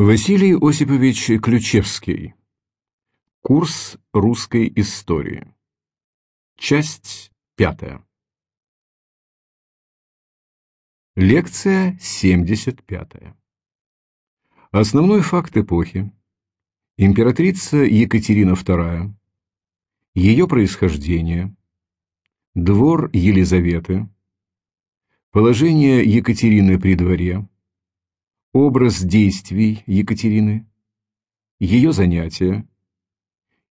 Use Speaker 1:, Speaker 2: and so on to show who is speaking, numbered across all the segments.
Speaker 1: Василий Осипович Ключевский. Курс русской истории. Часть пятая. Лекция 75. Основной факт эпохи. Императрица Екатерина II. Ее происхождение. Двор Елизаветы. Положение Екатерины при дворе. Образ действий Екатерины, ее занятия,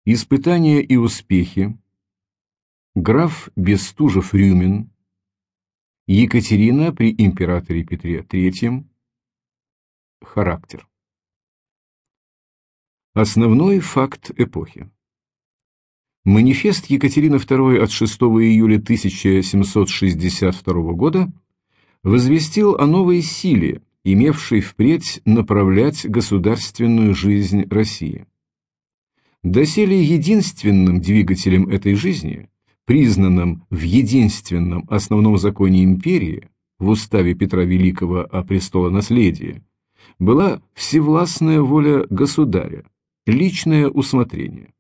Speaker 1: испытания и успехи, граф Бестужев-Рюмин, Екатерина при императоре Петре III, характер. Основной факт эпохи. Манифест Екатерины II от 6 июля 1762 года возвестил о новой силе, имевший впредь направлять государственную жизнь России. Доселе единственным двигателем этой жизни, признанным в единственном основном законе империи, в уставе Петра Великого о престолонаследии, была всевластная воля государя, личное усмотрение.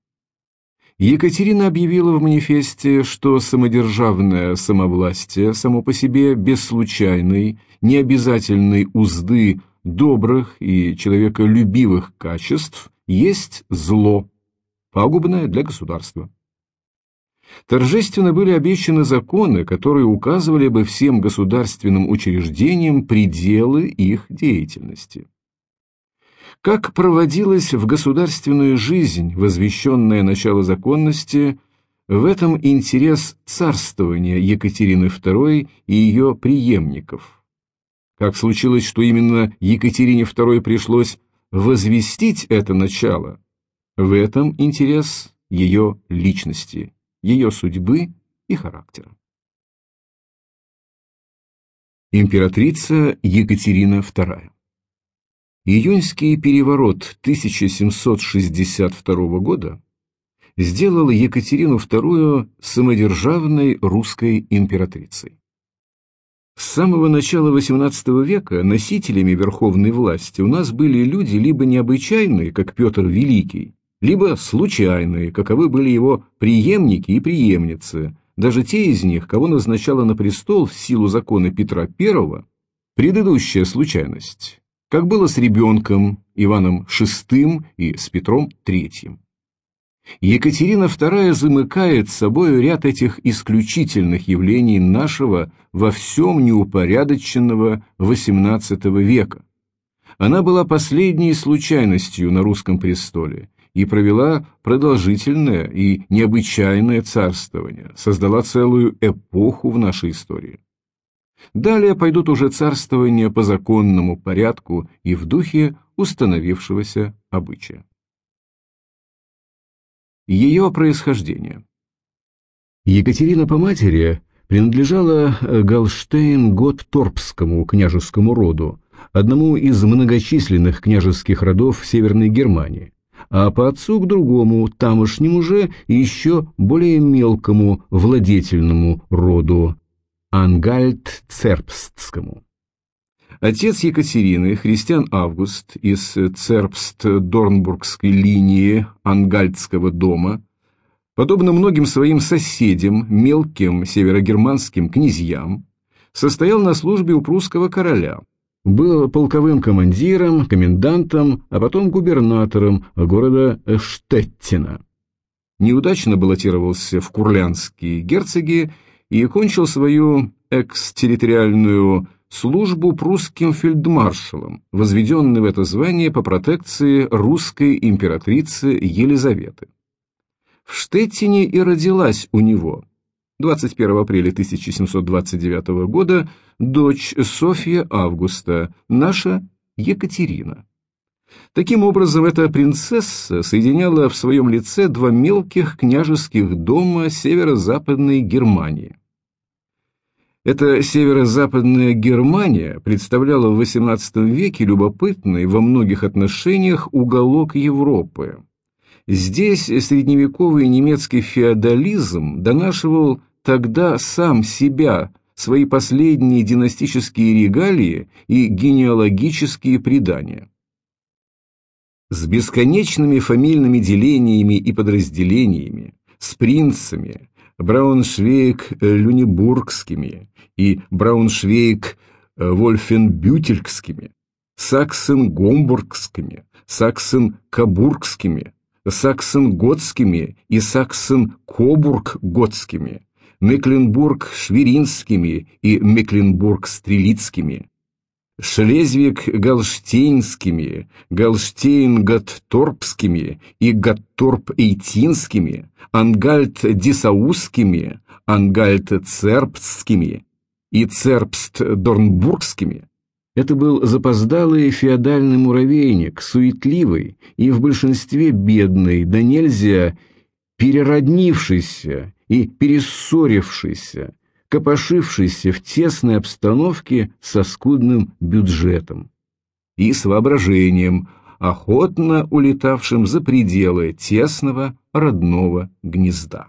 Speaker 1: Екатерина объявила в манифесте, что самодержавное самовластие само по себе без случайной, необязательной узды добрых и человеколюбивых качеств есть зло, пагубное для государства. Торжественно были обещаны законы, которые указывали бы всем государственным учреждениям пределы их деятельности. Как проводилась в государственную жизнь возвещенное начало законности, в этом интерес царствования Екатерины II и ее преемников. Как случилось, что именно Екатерине II пришлось возвестить это начало, в этом интерес ее личности, ее судьбы и характера. Императрица Екатерина II Июньский переворот 1762 года сделал Екатерину II самодержавной русской императрицей. С самого начала XVIII века носителями верховной власти у нас были люди либо необычайные, как Петр Великий, либо случайные, каковы были его преемники и преемницы, даже те из них, кого назначала на престол в силу закона Петра I, предыдущая случайность как было с ребенком Иваном VI и с Петром III. Екатерина II замыкает собой ряд этих исключительных явлений нашего во всем неупорядоченного XVIII века. Она была последней случайностью на русском престоле и провела продолжительное и необычайное царствование, создала целую эпоху в нашей истории. Далее пойдут уже царствования по законному порядку и в духе установившегося обычая. Ее происхождение Екатерина по матери принадлежала Галштейн-Готторпскому княжескому роду, одному из многочисленных княжеских родов Северной Германии, а по отцу к другому, тамошнему же, еще более мелкому владетельному роду Ангальд-Цербстскому. Отец Екатерины, христиан Август из Цербст-Дорнбургской линии Ангальдского дома, подобно многим своим соседям, мелким северогерманским князьям, состоял на службе у прусского короля, был полковым командиром, комендантом, а потом губернатором города Штеттина. Неудачно баллотировался в курлянские герцоги и кончил свою экстерриториальную службу прусским фельдмаршалом, возведенный в это звание по протекции русской императрицы Елизаветы. В Штеттине и родилась у него 21 апреля 1729 года дочь Софья Августа, наша Екатерина. Таким образом, эта принцесса соединяла в своем лице два мелких княжеских дома северо-западной Германии. Эта северо-западная Германия представляла в XVIII веке любопытный во многих отношениях уголок Европы. Здесь средневековый немецкий феодализм донашивал тогда сам себя, свои последние династические регалии и генеалогические предания. С бесконечными фамильными делениями и подразделениями, с принцами, Брауншвейг-Люнебургскими и Брауншвейг-Вольфенбютельскими, Саксен-Гомбургскими, Саксен-Кабургскими, Саксен-Готскими и Саксен-Кобург-Готскими, Мекленбург-Шверинскими и Мекленбург-Стрелицкими, Шлезвиг-Галштейнскими, Галштейн-Гатторпскими и Гатторп-Эйтинскими, Ангальт-Дисаусскими, Ангальт-Цербстскими и Цербст-Дорнбургскими. Это был запоздалый феодальный муравейник, суетливый и в большинстве бедный, да нельзя перероднившийся и перессорившийся, копошившийся в тесной обстановке со скудным бюджетом и с воображением, охотно улетавшим за пределы тесного родного гнезда.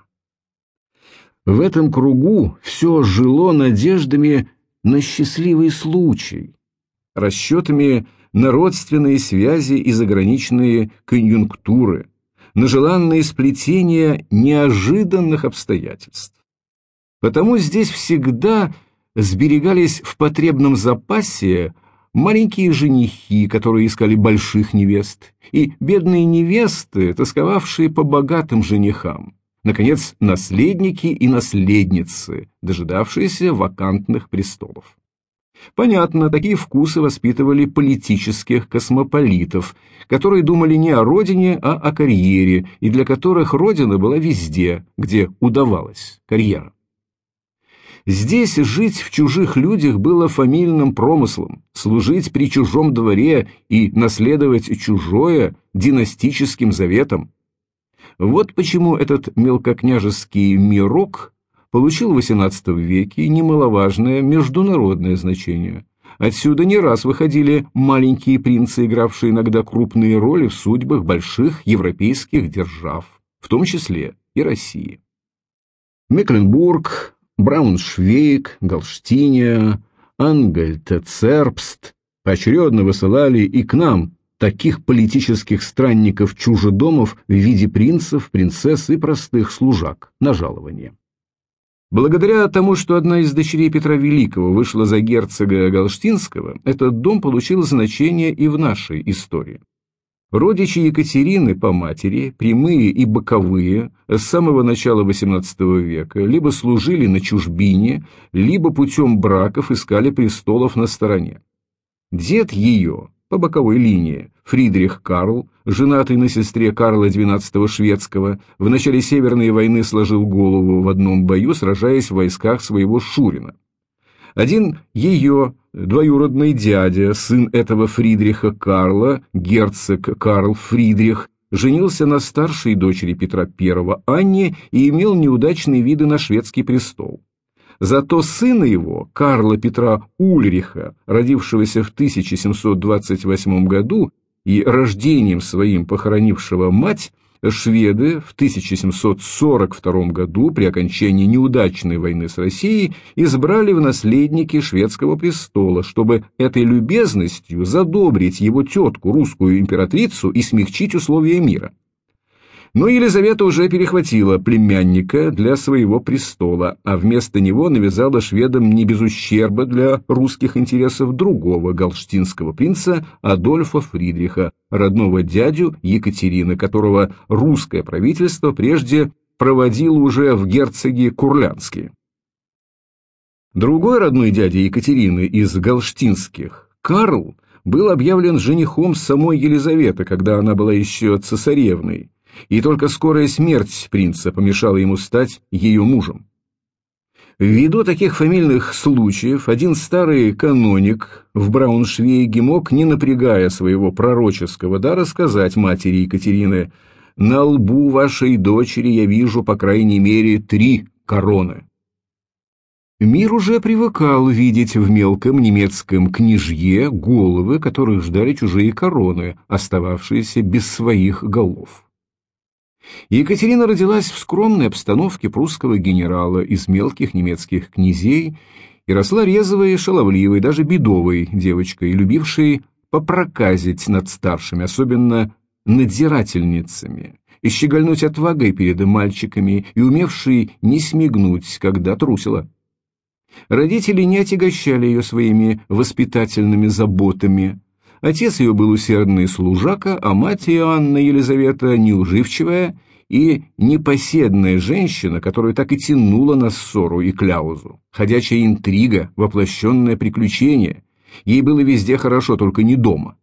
Speaker 1: В этом кругу все жило надеждами на счастливый случай, расчетами на родственные связи и заграничные конъюнктуры, на желанные сплетения неожиданных обстоятельств. Потому здесь всегда сберегались в потребном запасе маленькие женихи, которые искали больших невест, и бедные невесты, тосковавшие по богатым женихам. Наконец, наследники и наследницы, дожидавшиеся вакантных престолов. Понятно, такие вкусы воспитывали политических космополитов, которые думали не о родине, а о карьере, и для которых родина была везде, где удавалась карьера. Здесь жить в чужих людях было фамильным промыслом, служить при чужом дворе и наследовать чужое династическим заветом. Вот почему этот мелкокняжеский мирок получил в XVIII веке немаловажное международное значение. Отсюда не раз выходили маленькие принцы, игравшие иногда крупные роли в судьбах больших европейских держав, в том числе и России. Мекленбург, Брауншвейг, Галштиния, Ангельт-Цербст поочередно высылали и к нам таких политических странников-чужедомов в виде принцев, принцесс и простых служак на жалование. Благодаря тому, что одна из дочерей Петра Великого вышла за герцога Галштинского, этот дом получил значение и в нашей истории. Родичи Екатерины по матери, прямые и боковые, с самого начала XVIII века либо служили на чужбине, либо путем браков искали престолов на стороне. Дед ее, по боковой линии, Фридрих Карл, женатый на сестре Карла XII шведского, в начале Северной войны сложил голову в одном бою, сражаясь в войсках своего Шурина. Один ее двоюродный дядя, сын этого Фридриха Карла, герцог Карл Фридрих, женился на старшей дочери Петра I, Анне, и имел неудачные виды на шведский престол. Зато сына его, Карла Петра Ульриха, родившегося в 1728 году и рождением своим похоронившего мать, шведы в 1742 году при окончании неудачной войны с Россией избрали в наследники шведского престола, чтобы этой любезностью задобрить его тетку, русскую императрицу, и смягчить условия мира. Но Елизавета уже перехватила племянника для своего престола, а вместо него навязала шведам не без ущерба для русских интересов другого галштинского принца Адольфа Фридриха, родного дядю Екатерины, которого русское правительство прежде проводило уже в герцоги Курлянские. Другой родной дядя Екатерины из галштинских, Карл, был объявлен женихом самой Елизаветы, когда она была еще цесаревной, и только скорая смерть принца помешала ему стать ее мужем. Ввиду таких фамильных случаев, один старый каноник в Брауншвейге мог, не напрягая своего пророческого дара, сказать матери Екатерины «На лбу вашей дочери я вижу, по крайней мере, три короны». Мир уже привыкал видеть в мелком немецком княжье головы, которых ждали чужие короны, остававшиеся без своих голов. Екатерина родилась в скромной обстановке прусского генерала из мелких немецких князей и росла резвой, шаловливой, даже бедовой девочкой, любившей попроказить над старшими, особенно надзирательницами, и щегольнуть отвагой перед мальчиками и умевшей не смигнуть, когда трусила. Родители не отягощали ее своими воспитательными заботами. Отец ее был усердный служака, а мать Иоанна Елизавета неуживчивая и непоседная женщина, которая так и тянула на ссору и кляузу. Ходячая интрига, воплощенное приключение. Ей было везде хорошо, только не дома.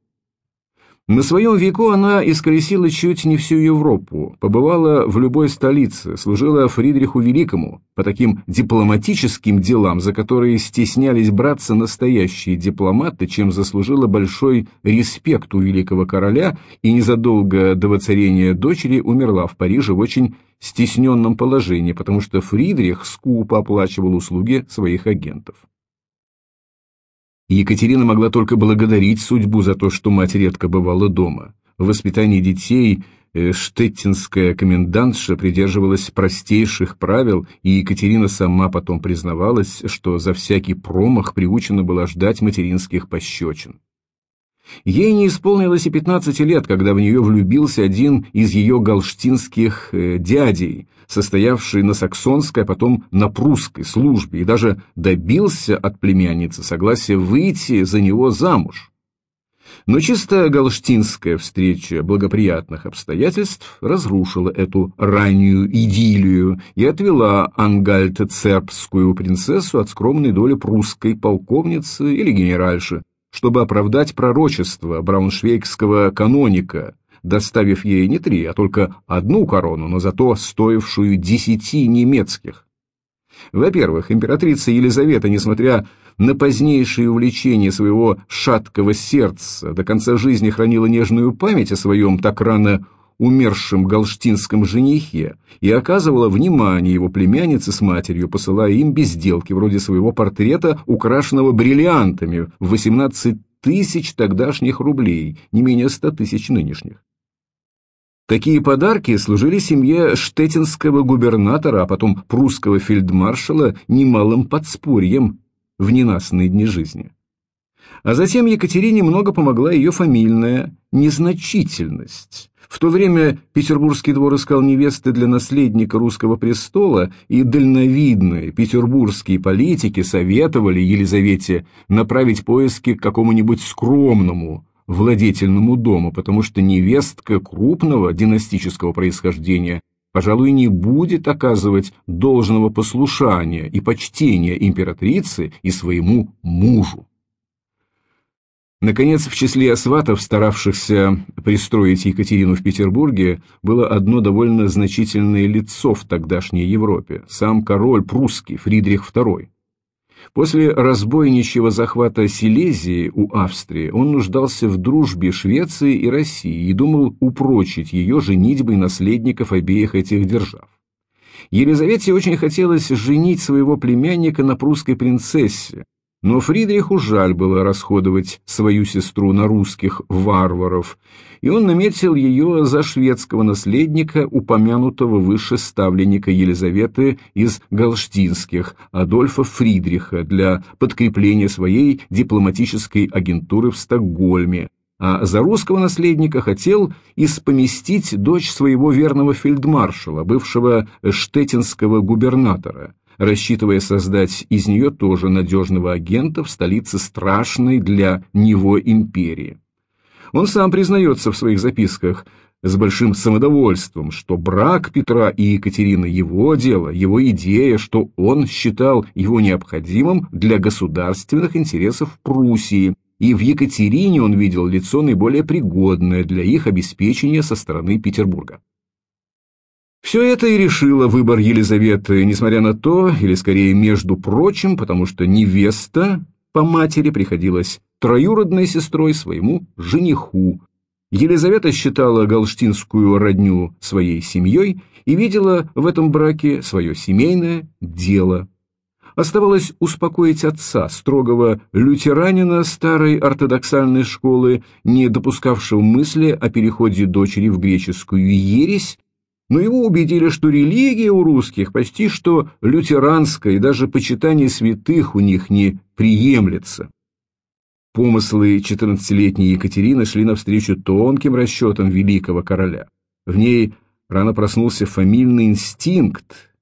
Speaker 1: На своем веку она исколесила чуть не всю Европу, побывала в любой столице, служила Фридриху Великому по таким дипломатическим делам, за которые стеснялись браться настоящие дипломаты, чем заслужила большой респект у великого короля и незадолго до воцарения дочери умерла в Париже в очень стесненном положении, потому что Фридрих скупо оплачивал услуги своих агентов. Екатерина могла только благодарить судьбу за то, что мать редко бывала дома. В воспитании детей э, штеттинская комендантша придерживалась простейших правил, и Екатерина сама потом признавалась, что за всякий промах приучена была ждать материнских пощечин. Ей не исполнилось и 15 лет, когда в нее влюбился один из ее галштинских э, дядей, состоявший на саксонской, а потом на прусской службе, и даже добился от племянницы согласия выйти за него замуж. Но чисто галштинская встреча благоприятных обстоятельств разрушила эту раннюю идиллию и отвела ангальто-цербскую принцессу от скромной доли прусской полковницы или генеральши, чтобы оправдать пророчество брауншвейгского каноника, доставив ей не три, а только одну корону, но зато стоившую десяти немецких. Во-первых, императрица Елизавета, несмотря на позднейшее увлечение своего шаткого сердца, до конца жизни хранила нежную память о своем так рано умершем галштинском женихе и оказывала внимание его племяннице с матерью, посылая им безделки вроде своего портрета, украшенного бриллиантами в 18 тысяч тогдашних рублей, не менее 100 тысяч нынешних. Такие подарки служили семье штеттинского губернатора, а потом прусского фельдмаршала немалым подспорьем в ненастные дни жизни. А затем Екатерине много помогла ее фамильная незначительность. В то время Петербургский двор искал невесты для наследника русского престола, и дальновидные петербургские политики советовали Елизавете направить поиски к какому-нибудь скромному, владетельному дому, потому что невестка крупного династического происхождения, пожалуй, не будет оказывать должного послушания и почтения императрице и своему мужу. Наконец, в числе осватов, старавшихся пристроить Екатерину в Петербурге, было одно довольно значительное лицо в тогдашней Европе – сам король прусский Фридрих II. После разбойничьего захвата Силезии у Австрии он нуждался в дружбе Швеции и России и думал упрочить ее женитьбой наследников обеих этих держав. Елизавете очень хотелось женить своего племянника на прусской принцессе, но Фридриху жаль было расходовать свою сестру на русских варваров, и он наметил ее за шведского наследника, упомянутого выше ставленника Елизаветы из Галштинских, Адольфа Фридриха, для подкрепления своей дипломатической агентуры в Стокгольме, а за русского наследника хотел испоместить дочь своего верного фельдмаршала, бывшего штеттинского губернатора, рассчитывая создать из нее тоже надежного агента в столице страшной для него империи. Он сам признается в своих записках с большим самодовольством, что брак Петра и Екатерины – его дело, его идея, что он считал его необходимым для государственных интересов Пруссии, и в Екатерине он видел лицо наиболее пригодное для их обеспечения со стороны Петербурга. Все это и решило выбор Елизаветы, несмотря на то, или скорее между прочим, потому что невеста по матери приходилась троюродной сестрой своему жениху. Елизавета считала галштинскую родню своей семьей и видела в этом браке свое семейное дело. Оставалось успокоить отца, строгого лютеранина старой ортодоксальной школы, не допускавшего мысли о переходе дочери в греческую ересь, но его убедили, что религия у русских почти что лютеранская, и даже почитание святых у них не приемлется. Помыслы 14-летней Екатерины шли навстречу тонким расчетам великого короля. В ней рано проснулся фамильный инстинкт.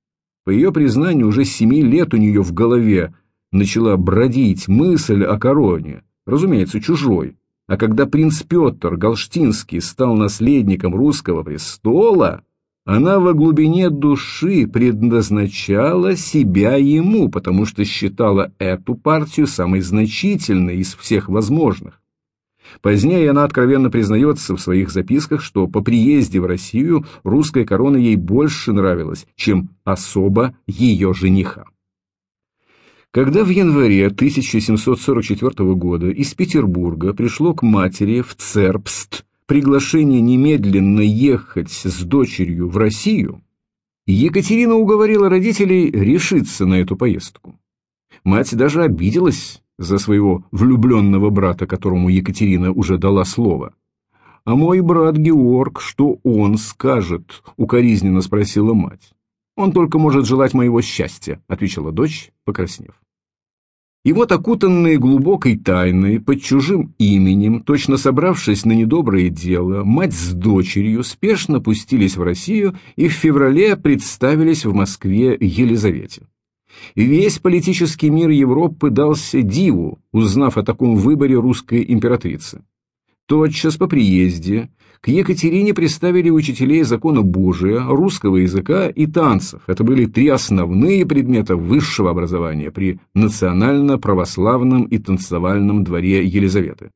Speaker 1: По ее признанию, уже семи лет у нее в голове начала бродить мысль о короне, разумеется, чужой. А когда принц Петр Галштинский стал наследником русского престола, она во глубине души предназначала себя ему, потому что считала эту партию самой значительной из всех возможных. Позднее она откровенно признается в своих записках, что по приезде в Россию русская корона ей больше нравилась, чем особо ее жениха. Когда в январе 1744 года из Петербурга пришло к матери в Цербст приглашение немедленно ехать с дочерью в Россию, Екатерина уговорила родителей решиться на эту поездку. Мать даже обиделась за своего влюбленного брата, которому Екатерина уже дала слово. «А мой брат Георг, что он скажет?» — укоризненно спросила мать. «Он только может желать моего счастья», — отвечала дочь, покраснев. И вот окутанные глубокой тайной, под чужим именем, точно собравшись на недоброе дело, мать с дочерью спешно пустились в Россию и в феврале представились в Москве Елизавете. Весь политический мир Европы дался диву, узнав о таком выборе русской императрицы. Тотчас по приезде к Екатерине представили учителей закона Божия, русского языка и танцев. Это были три основные предмета высшего образования при национально-православном и танцевальном дворе Елизаветы.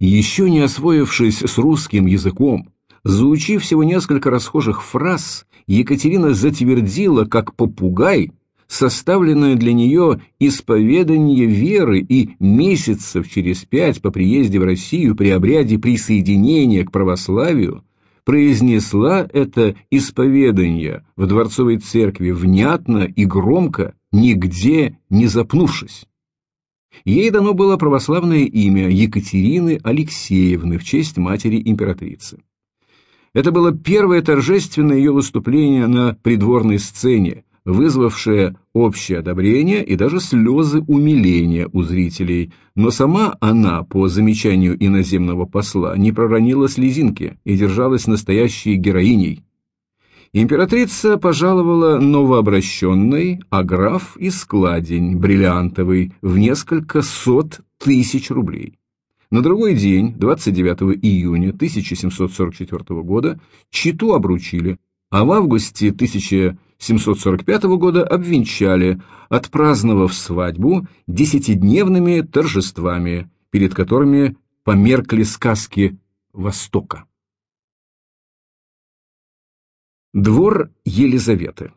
Speaker 1: Еще не освоившись с русским языком, заучив всего несколько расхожих фраз, Екатерина затвердила, как попугай, составленное для нее исповедание веры и месяцев через пять по приезде в Россию при обряде присоединения к православию произнесла это исповедание в Дворцовой церкви внятно и громко, нигде не запнувшись. Ей дано было православное имя Екатерины Алексеевны в честь матери императрицы. Это было первое торжественное ее выступление на придворной сцене, вызвавшее общее одобрение и даже слезы умиления у зрителей, но сама она, по замечанию иноземного посла, не проронила слезинки и держалась настоящей героиней. Императрица пожаловала новообращенной, а граф и складень бриллиантовый в несколько сот тысяч рублей. На другой день, 29 июня 1744 года, Читу обручили, а в августе 1745 года обвенчали, отпраздновав свадьбу десятидневными торжествами, перед которыми померкли сказки Востока. Двор Елизаветы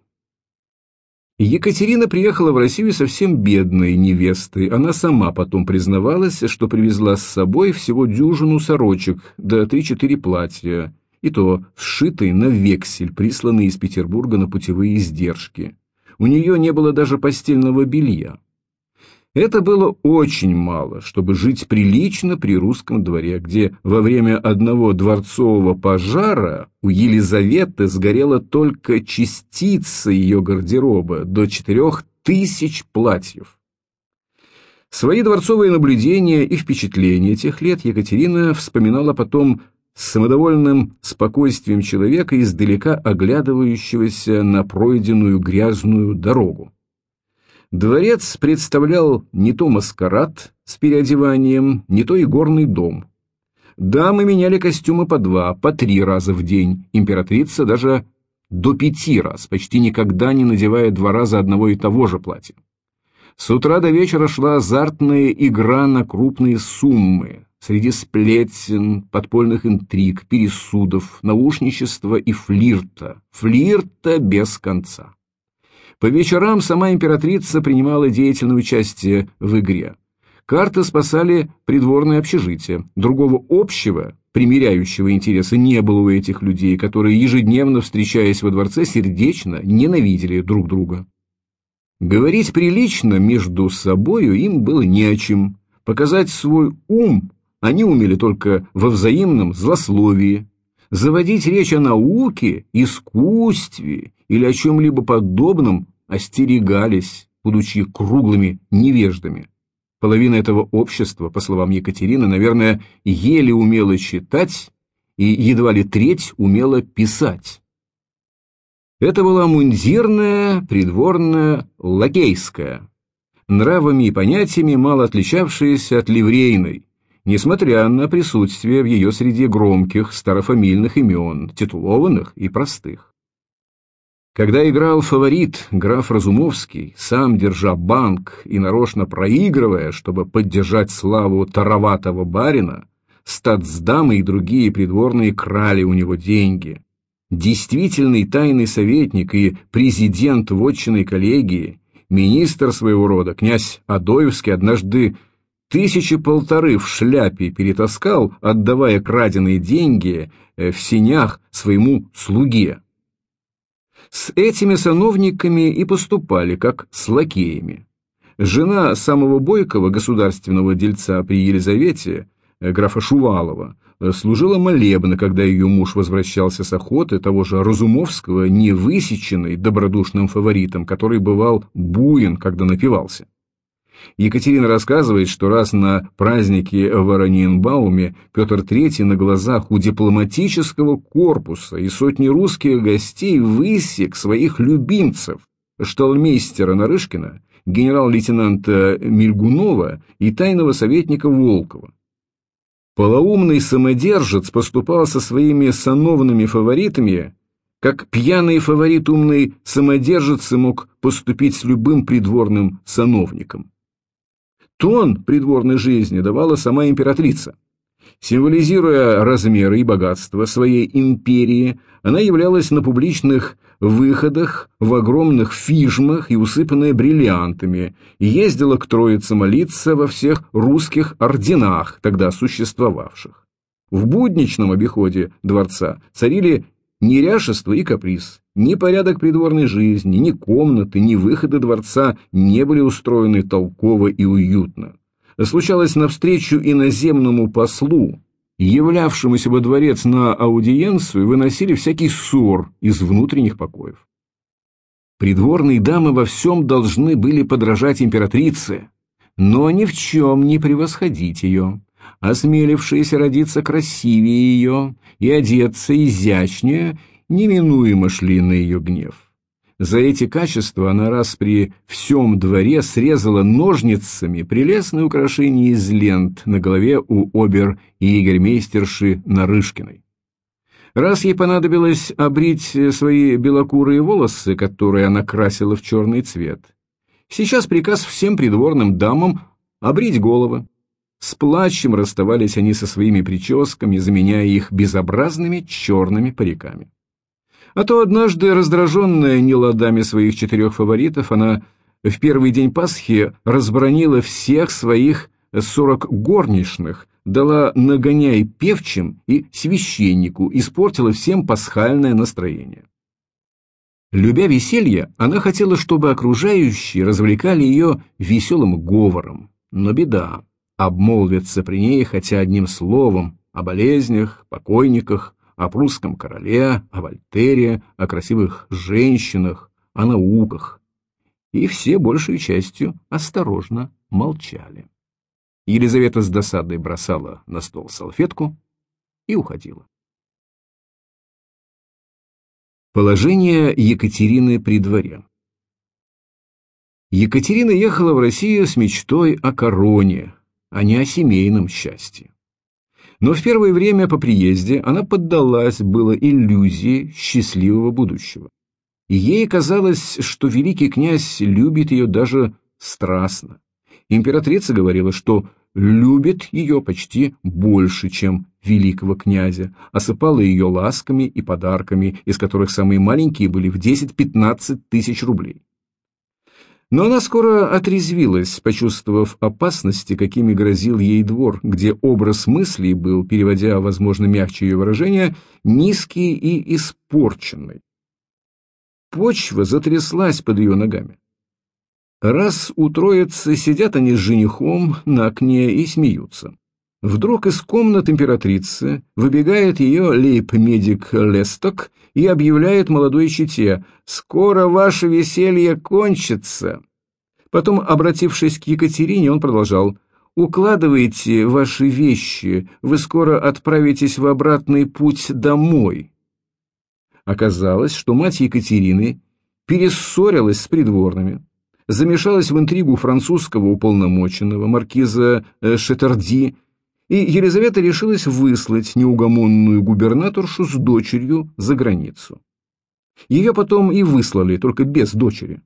Speaker 1: Екатерина приехала в Россию совсем бедной невестой. Она сама потом признавалась, что привезла с собой всего дюжину сорочек, да три-четыре платья, и то сшитый на вексель, присланный из Петербурга на путевые издержки. У нее не было даже постельного белья. Это было очень мало, чтобы жить прилично при русском дворе, где во время одного дворцового пожара у Елизаветы сгорела только частица ее гардероба до четырех тысяч платьев. Свои дворцовые наблюдения и впечатления тех лет Екатерина вспоминала потом с самодовольным спокойствием человека, издалека оглядывающегося на пройденную грязную дорогу. Дворец представлял не то маскарад с переодеванием, не то и горный дом. Дамы меняли костюмы по два, по три раза в день, императрица даже до пяти раз, почти никогда не надевая два раза одного и того же платья. С утра до вечера шла азартная игра на крупные суммы, среди сплетен, подпольных интриг, пересудов, наушничества и флирта. Флирта без конца. По вечерам сама императрица принимала деятельное участие в игре. Карты спасали придворное общежитие. Другого общего, примиряющего интереса не было у этих людей, которые, ежедневно встречаясь во дворце, сердечно ненавидели друг друга. Говорить прилично между собою им было не о чем. Показать свой ум они умели только во взаимном злословии. Заводить речь о науке, искусстве или о чем-либо подобном остерегались, будучи круглыми невеждами. Половина этого общества, по словам Екатерины, наверное, еле умела читать и едва ли треть умела писать. Это была мундирная, придворная, лакейская, нравами и понятиями мало отличавшаяся от ливрейной, несмотря на присутствие в ее среде громких старофамильных имен, титулованных и простых. Когда играл фаворит граф Разумовский, сам держа банк и нарочно проигрывая, чтобы поддержать славу тароватого барина, статсдамы и другие придворные крали у него деньги. Действительный тайный советник и президент вотчиной коллегии, министр своего рода, князь Адоевский, однажды тысячи полторы в шляпе перетаскал, отдавая краденые деньги э, в сенях своему слуге. С этими сановниками и поступали, как с лакеями. Жена самого бойкого государственного дельца при Елизавете, э, графа Шувалова, э, служила молебно, когда ее муж возвращался с охоты того же Разумовского, не высеченный добродушным фаворитом, который бывал буин, когда напивался. Екатерина рассказывает, что раз на празднике в Ораниенбауме Петр III на глазах у дипломатического корпуса и сотни русских гостей высек своих любимцев, шталмейстера Нарышкина, генерал-лейтенанта Мильгунова и тайного советника Волкова. Полоумный самодержец поступал со своими сановными фаворитами, как пьяный фаворит умный самодержец мог поступить с любым придворным сановником. Тон придворной жизни давала сама императрица. Символизируя размеры и богатство своей империи, она являлась на публичных выходах в огромных фижмах и усыпанная бриллиантами, и ездила к Троице молиться во всех русских орденах, тогда существовавших. В будничном обиходе дворца царили неряшество и каприз, ни порядок придворной жизни, ни комнаты, ни выходы дворца не были устроены толково и уютно. Случалось навстречу иноземному послу, являвшемуся во дворец на аудиенцию, выносили всякий ссор из внутренних покоев. Придворные дамы во всем должны были подражать императрице, но ни в чем не превосходить ее. Осмелившиеся родиться красивее ее и одеться изящнее – неминуемо шли на ее гнев. За эти качества она раз при всем дворе срезала ножницами прелестное украшение из лент на голове у обер и егермейстерши Нарышкиной. Раз ей понадобилось обрить свои белокурые волосы, которые она красила в черный цвет, сейчас приказ всем придворным дамам обрить головы. С плачем расставались они со своими прическами, заменяя их безобразными черными париками. А то однажды, раздраженная неладами своих четырех фаворитов, она в первый день Пасхи разбронила всех своих сорок горничных, дала нагоняй певчим и священнику, испортила всем пасхальное настроение. Любя веселье, она хотела, чтобы окружающие развлекали ее веселым говором. Но беда, обмолвится при ней хотя одним словом о болезнях, покойниках, о прусском короле, о Вольтере, о красивых женщинах, о науках. И все большей частью осторожно молчали. Елизавета с досадой бросала на стол салфетку и уходила. Положение Екатерины при дворе Екатерина ехала в Россию с мечтой о короне, а не о семейном счастье. Но в первое время по приезде она поддалась было иллюзии счастливого будущего. И ей казалось, что великий князь любит ее даже страстно. Императрица говорила, что любит ее почти больше, чем великого князя, осыпала ее ласками и подарками, из которых самые маленькие были в 10-15 тысяч рублей. Но она скоро отрезвилась, почувствовав опасности, какими грозил ей двор, где образ мыслей был, переводя, возможно, мягче ее выражение, низкий и испорченный. Почва затряслась под ее ногами. Раз у троицы сидят они с женихом на окне и смеются. Вдруг из комнат императрицы выбегает ее лейб-медик Лесток и объявляет молодой чете «Скоро ваше веселье кончится. Потом, обратившись к Екатерине, он продолжал «Укладывайте ваши вещи, вы скоро отправитесь в обратный путь домой». Оказалось, что мать Екатерины перессорилась с придворными, замешалась в интригу французского уполномоченного, маркиза э, Шетарди, и Елизавета решилась выслать неугомонную губернаторшу с дочерью за границу. Ее потом и выслали, только без дочери.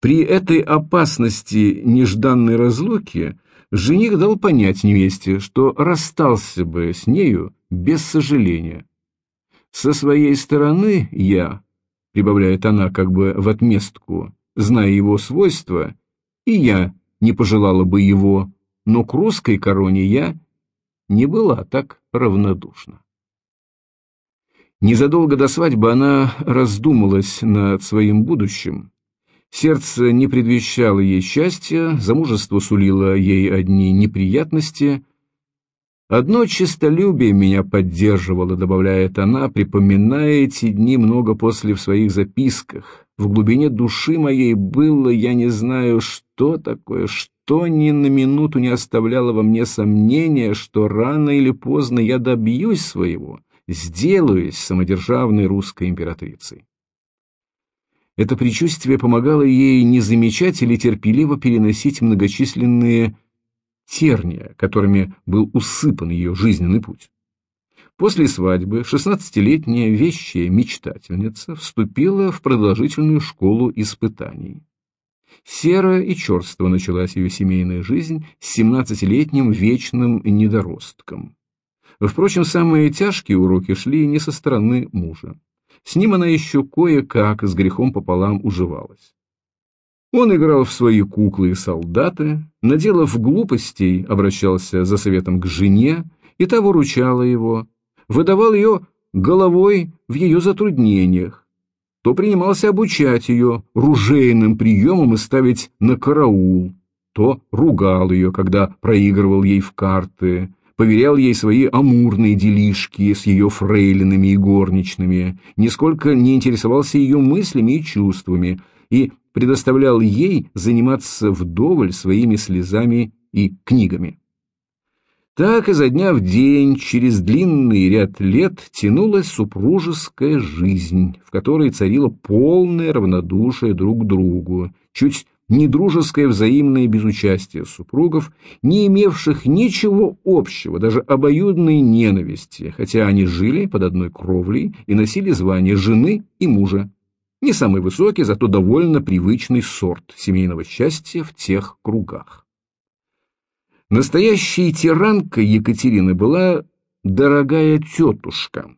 Speaker 1: При этой опасности нежданной разлуки жених дал понять невесте, что расстался бы с нею без сожаления. Со своей стороны я, прибавляет она как бы в отместку, зная его свойства, и я не пожелала бы его, но к русской короне я не была так равнодушна. Незадолго до свадьбы она раздумалась над своим будущим. Сердце не предвещало ей счастья, замужество сулило ей одни неприятности. «Одно честолюбие меня поддерживало», — добавляет она, припоминая эти дни много после в своих записках. «В глубине души моей было, я не знаю, что такое, что ни на минуту не оставляло во мне сомнения, что рано или поздно я добьюсь своего» сделаюсь самодержавной русской императрицей. Это предчувствие помогало ей не замечать или терпеливо переносить многочисленные терния, которыми был усыпан ее жизненный путь. После свадьбы шестнадцатилетняя вещая мечтательница вступила в продолжительную школу испытаний. Серо и черство началась ее семейная жизнь с семнадцатилетним вечным недоростком. Впрочем, самые тяжкие уроки шли не со стороны мужа. С ним она еще кое-как с грехом пополам уживалась. Он играл в свои куклы и солдаты, наделав глупостей, обращался за советом к жене, и та выручала его, выдавал ее головой в ее затруднениях, то принимался обучать ее ружейным приемам и ставить на караул, то ругал ее, когда проигрывал ей в карты, поверял ей свои амурные делишки с ее фрейлинами и горничными, нисколько не интересовался ее мыслями и чувствами и предоставлял ей заниматься вдоволь своими слезами и книгами. Так изо дня в день, через длинный ряд лет, тянулась супружеская жизнь, в которой царило полное равнодушие друг к другу, чуть недружеское взаимное безучастие супругов, не имевших ничего общего, даже обоюдной ненависти, хотя они жили под одной кровлей и носили звание жены и мужа. Не самый высокий, зато довольно привычный сорт семейного счастья в тех кругах. Настоящей тиранкой Екатерины была дорогая тетушка,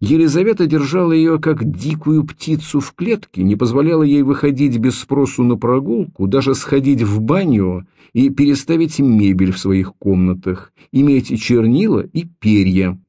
Speaker 1: Елизавета держала ее как дикую птицу в клетке, не позволяла ей выходить без спросу на прогулку, даже сходить в баню и переставить мебель в своих комнатах, иметь чернила и перья.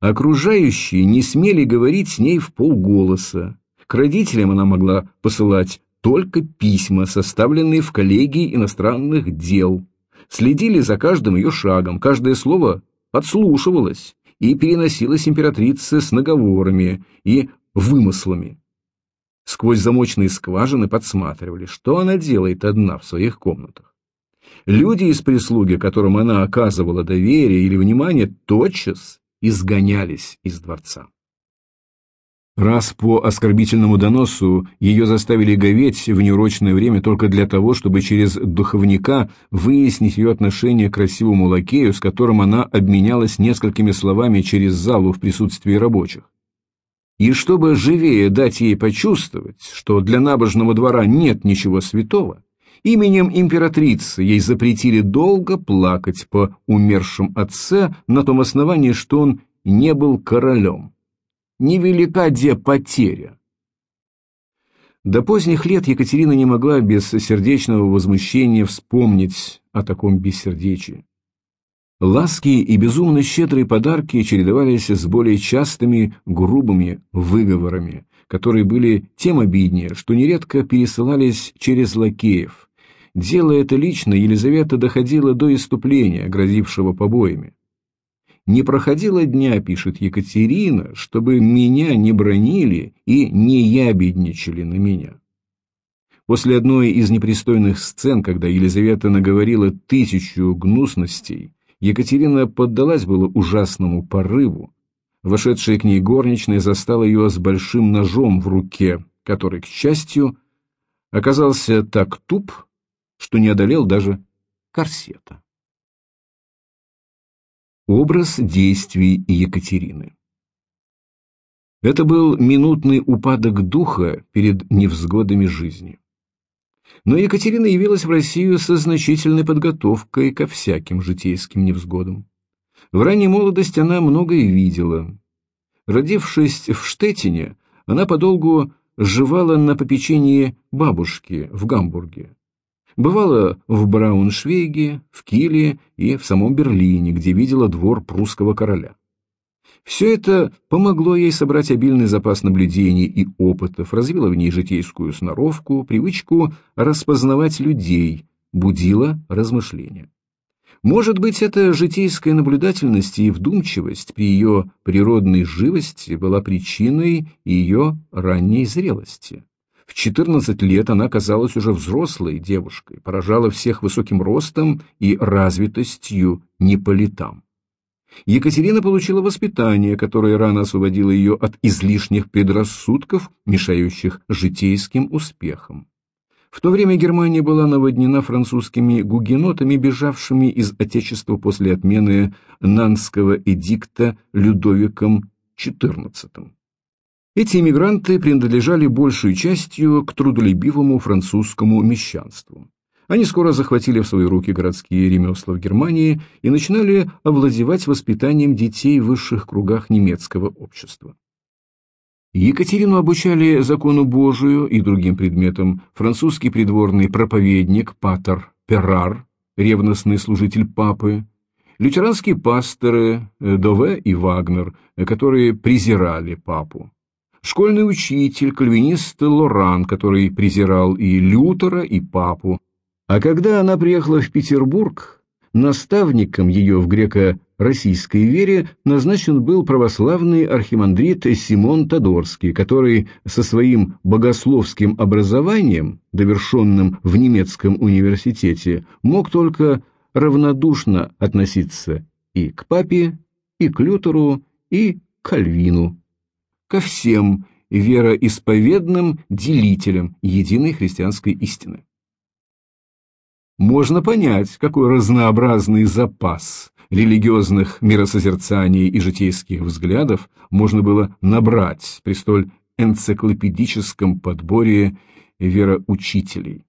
Speaker 1: Окружающие не смели говорить с ней в полголоса. К родителям она могла посылать только письма, составленные в коллегии иностранных дел. Следили за каждым ее шагом, каждое слово подслушивалось и переносилась императрица с наговорами и вымыслами. Сквозь замочные скважины подсматривали, что она делает одна в своих комнатах. Люди из прислуги, которым она оказывала доверие или внимание, тотчас изгонялись из дворца. Раз по оскорбительному доносу ее заставили говеть в неурочное время только для того, чтобы через духовника выяснить ее отношение к красивому лакею, с которым она обменялась несколькими словами через залу в присутствии рабочих. И чтобы живее дать ей почувствовать, что для набожного двора нет ничего святого, именем императрицы ей запретили долго плакать по умершем отце на том основании, что он не был королем невелика де потеря. До поздних лет Екатерина не могла без сердечного возмущения вспомнить о таком бессердечии. Ласки и безумно щедрые подарки чередовались с более частыми грубыми выговорами, которые были тем обиднее, что нередко пересылались через лакеев. Делая это лично, Елизавета доходила до иступления, грозившего побоями. Не проходило дня, пишет Екатерина, чтобы меня не бронили и не ябедничали на меня. После одной из непристойных сцен, когда Елизавета наговорила тысячу гнусностей, Екатерина поддалась было ужасному порыву. Вошедшая к ней горничная застала ее с большим ножом в руке, который, к счастью, оказался так туп, что не одолел даже корсета. Образ действий Екатерины Это был минутный упадок духа перед невзгодами жизни. Но Екатерина явилась в Россию со значительной подготовкой ко всяким житейским невзгодам. В ранней молодости она многое видела. Родившись в Штетине, она подолгу жевала на попечении бабушки в Гамбурге. Бывала в Брауншвейге, в Киле и в самом Берлине, где видела двор прусского короля. Все это помогло ей собрать обильный запас наблюдений и опытов, развило в ней житейскую сноровку, привычку распознавать людей, будило размышления. Может быть, эта житейская наблюдательность и вдумчивость при ее природной живости была причиной ее ранней зрелости. В 14 лет она казалась уже взрослой девушкой, поражала всех высоким ростом и развитостью не по летам. Екатерина получила воспитание, которое рано освободило ее от излишних предрассудков, мешающих житейским успехам. В то время Германия была наводнена французскими гугенотами, бежавшими из Отечества после отмены Нанского эдикта Людовиком XIV. Эти эмигранты принадлежали большей частью к трудолюбивому французскому мещанству. Они скоро захватили в свои руки городские ремесла в Германии и начинали овладевать воспитанием детей в высших кругах немецкого общества. Екатерину обучали закону Божию и другим предметам французский придворный проповедник Патер Перрар, ревностный служитель папы, лютеранские пасторы Дове и Вагнер, которые презирали папу, школьный учитель, кальвинист Лоран, который презирал и Лютера, и папу. А когда она приехала в Петербург, наставником ее в греко-российской вере назначен был православный архимандрит Симон Тодорский, который со своим богословским образованием, довершенным в немецком университете, мог только равнодушно относиться и к папе, и к Лютеру, и к Кальвину, ко всем вероисповедным делителям единой христианской истины. Можно понять, какой разнообразный запас религиозных миросозерцаний и житейских взглядов можно было набрать при столь энциклопедическом подборе вероучителей.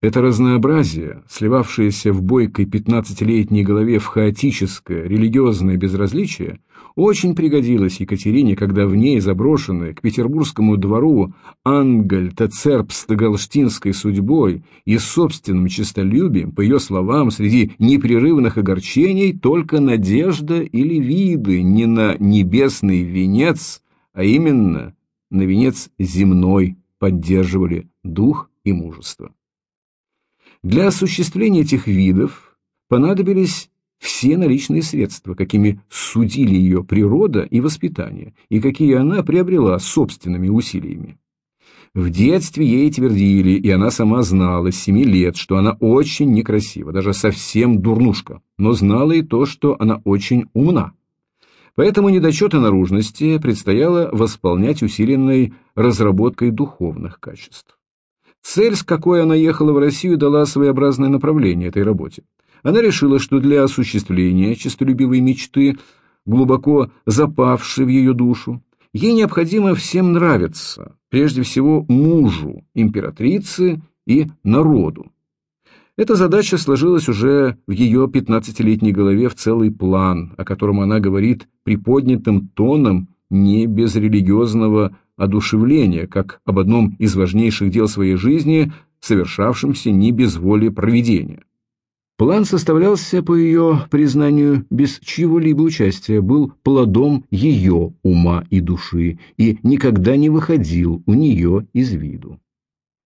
Speaker 1: Это разнообразие, сливавшееся в бойкой пятнадцатилетней голове в хаотическое религиозное безразличие, очень пригодилось Екатерине, когда в ней, заброшенной к петербургскому двору ангель-тецербст-галштинской судьбой и собственным честолюбием, по ее словам, среди непрерывных огорчений только надежда или виды не на небесный венец, а именно на венец земной поддерживали дух и мужество. Для осуществления этих видов понадобились все наличные средства, какими судили ее природа и воспитание, и какие она приобрела собственными усилиями. В детстве ей твердили, и она сама знала с семи лет, что она очень некрасива, даже совсем дурнушка, но знала и то, что она очень умна. Поэтому недочеты наружности предстояло восполнять усиленной разработкой духовных качеств. Цель, с какой она ехала в Россию, дала своеобразное направление этой работе. Она решила, что для осуществления честолюбивой мечты, глубоко запавшей в ее душу, ей необходимо всем нравиться, прежде всего мужу, императрице и народу. Эта задача сложилась уже в ее пятнадцатилетней голове в целый план, о котором она говорит приподнятым тоном не без религиозного одушевления, как об одном из важнейших дел своей жизни, совершавшемся не без воли проведения. План составлялся, по ее признанию, без чьего-либо участия, был плодом ее ума и души и никогда не выходил у нее из виду.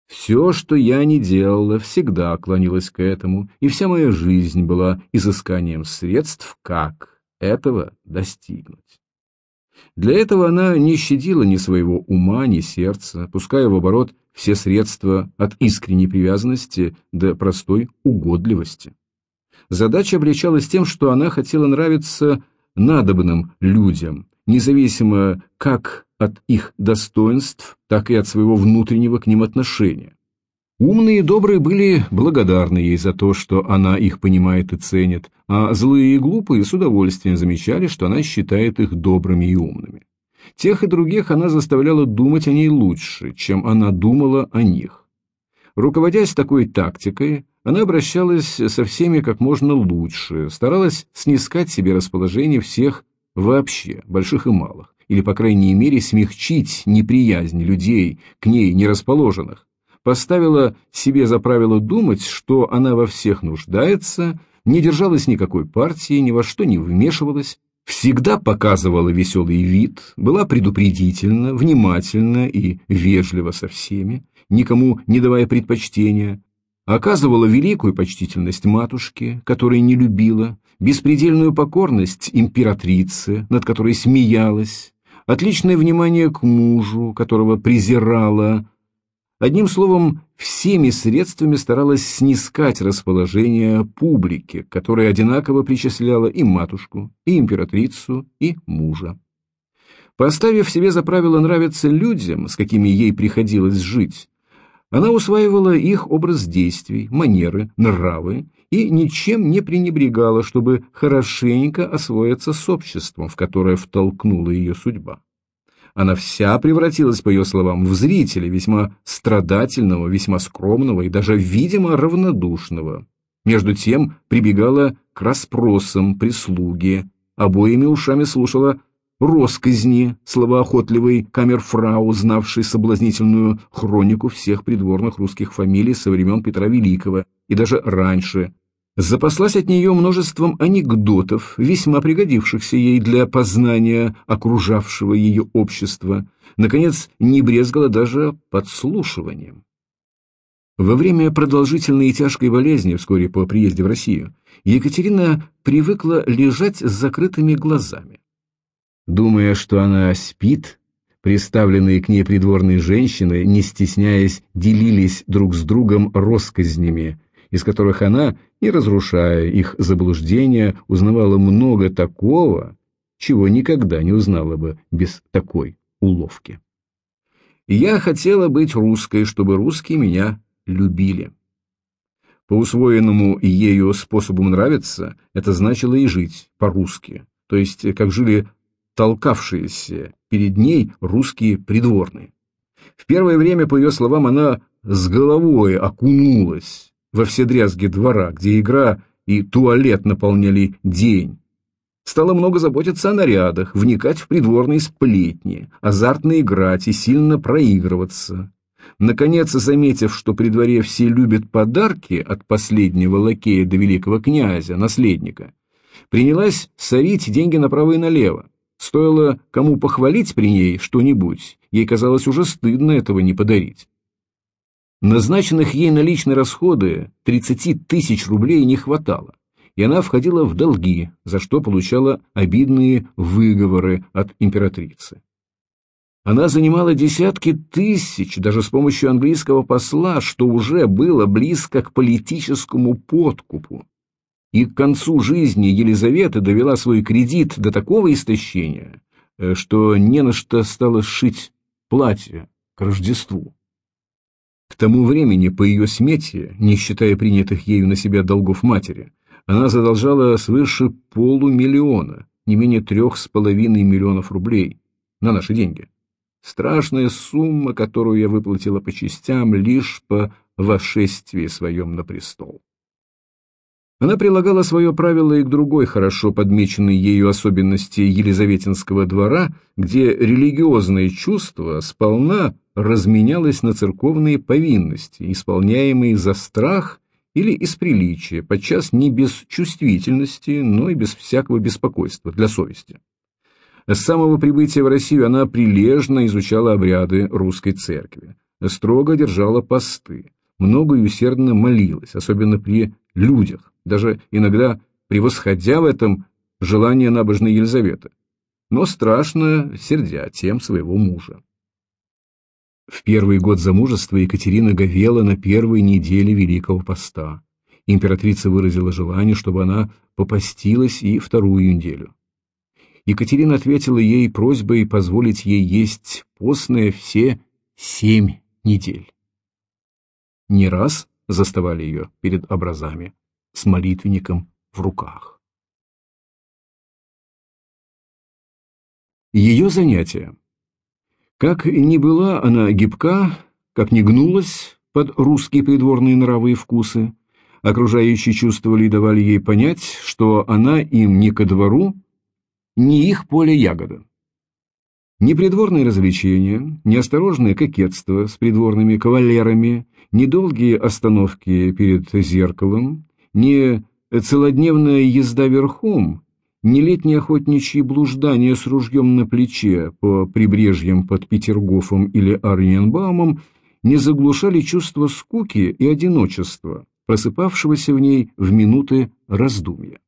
Speaker 1: Все, что я не делала, всегда клонилось к этому, и вся моя жизнь была изысканием средств, как этого достигнуть. Для этого она не щадила ни своего ума, ни сердца, пуская в оборот все средства от искренней привязанности до простой угодливости. Задача обличалась тем, что она хотела нравиться надобным людям, независимо как от их достоинств, так и от своего внутреннего к ним отношения. Умные и добрые были благодарны ей за то, что она их понимает и ценит, а злые и глупые с удовольствием замечали, что она считает их добрыми и умными. Тех и других она заставляла думать о ней лучше, чем она думала о них. Руководясь такой тактикой, она обращалась со всеми как можно лучше, старалась снискать себе расположение всех вообще, больших и малых, или, по крайней мере, смягчить неприязнь людей, к ней нерасположенных, поставила себе за правило думать, что она во всех нуждается, не держалась никакой партии, ни во что не вмешивалась, всегда показывала веселый вид, была предупредительна, внимательна и вежлива со всеми, никому не давая предпочтения, оказывала великую почтительность матушке, которой не любила, беспредельную покорность императрице, над которой смеялась, отличное внимание к мужу, которого презирала, Одним словом, всеми средствами старалась снискать расположение публики, которая одинаково причисляла и матушку, и императрицу, и мужа. Поставив себе за правило нравиться людям, с какими ей приходилось жить, она усваивала их образ действий, манеры, нравы и ничем не пренебрегала, чтобы хорошенько освоиться с обществом, в которое втолкнула ее судьба. Она вся превратилась, по ее словам, в зрителя, весьма страдательного, весьма скромного и даже, видимо, равнодушного. Между тем прибегала к расспросам прислуги, обоими ушами слушала росказни словоохотливой камерфрау, знавшей соблазнительную хронику всех придворных русских фамилий со времен Петра Великого и даже раньше, запаслась от нее множеством анекдотов, весьма пригодившихся ей для познания окружавшего ее общества, наконец, не брезгала даже подслушиванием. Во время продолжительной и тяжкой болезни, вскоре по приезде в Россию, Екатерина привыкла лежать с закрытыми глазами. Думая, что она спит, приставленные к ней придворные женщины, не стесняясь, делились друг с другом россказнями, из которых она, не разрушая их заблуждения, узнавала много такого, чего никогда не узнала бы без такой уловки. Я хотела быть русской, чтобы русские меня любили. По усвоенному ею способу нравиться, это значило и жить по-русски, то есть как жили толкавшиеся перед ней русские придворные. В первое время, по ее словам, она с головой окунулась во все дрязги двора, где игра и туалет наполняли день. Стало много заботиться о нарядах, вникать в придворные сплетни, азартно играть и сильно проигрываться. Наконец, заметив, что при дворе все любят подарки от последнего лакея до великого князя, наследника, принялась сорить деньги направо и налево. Стоило кому похвалить при ней что-нибудь, ей казалось уже стыдно этого не подарить. Назначенных ей на личные расходы 30 тысяч рублей не хватало, и она входила в долги, за что получала обидные выговоры от императрицы. Она занимала десятки тысяч, даже с помощью английского посла, что уже было близко к политическому подкупу. И к концу жизни Елизавета довела свой кредит до такого истощения, э, что не на что стало сшить платье к Рождеству. К тому времени, по ее смете, не считая принятых ею на себя долгов матери, она задолжала свыше полумиллиона, не менее трех с половиной миллионов рублей, на наши деньги. Страшная сумма, которую я выплатила по частям лишь по восшествии своем на престол. Она прилагала свое правило и к другой хорошо подмеченной ею особенности Елизаветинского двора, где религиозное чувство сполна разменялось на церковные повинности, исполняемые за страх или из приличия, подчас не без чувствительности, но и без всякого беспокойства для совести. С самого прибытия в Россию она прилежно изучала обряды русской церкви, строго держала посты, много и усердно молилась, особенно при людях, даже иногда превосходя в этом желание набожной Елизаветы. но страшно сердя тем своего мужа. В первый год замужества Екатерина говела на первой неделе Великого Поста. Императрица выразила желание, чтобы она попостилась и вторую неделю. Екатерина ответила ей просьбой позволить ей есть постное все семь недель. Не раз заставали ее перед образами с молитвенником в руках. Ее занятия. Как ни была она гибка, как ни гнулась под русские придворные нравы и вкусы, окружающие чувствовали и давали ей понять, что она им не ко двору, не их поле ягода. Ни придворные развлечения, ни осторожное кокетство с придворными кавалерами, ни долгие остановки перед зеркалом, ни целодневная езда верхом, ни летние охотничьи блуждания с ружьем на плече по прибрежьям под Петергофом или Арниенбаумом не заглушали чувство скуки и одиночества, просыпавшегося в ней в минуты раздумья.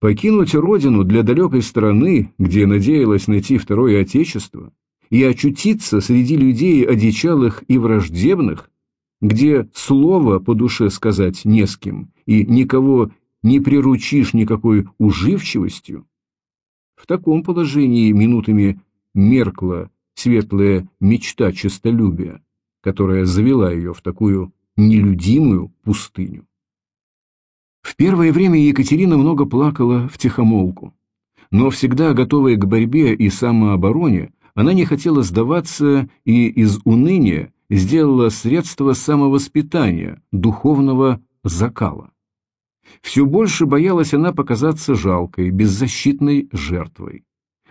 Speaker 1: Покинуть родину для далекой страны, где надеялась найти второе отечество, и очутиться среди людей одичалых и враждебных, где слово по душе сказать не с кем, и никого не приручишь никакой уживчивостью, в таком положении минутами меркла светлая мечта честолюбия, которая завела ее в такую нелюдимую пустыню. В первое время Екатерина много плакала в тихомолку, но всегда готовая к борьбе и самообороне, она не хотела сдаваться и из уныния сделала средство самовоспитания, духовного закала. Все больше боялась она показаться жалкой, беззащитной жертвой.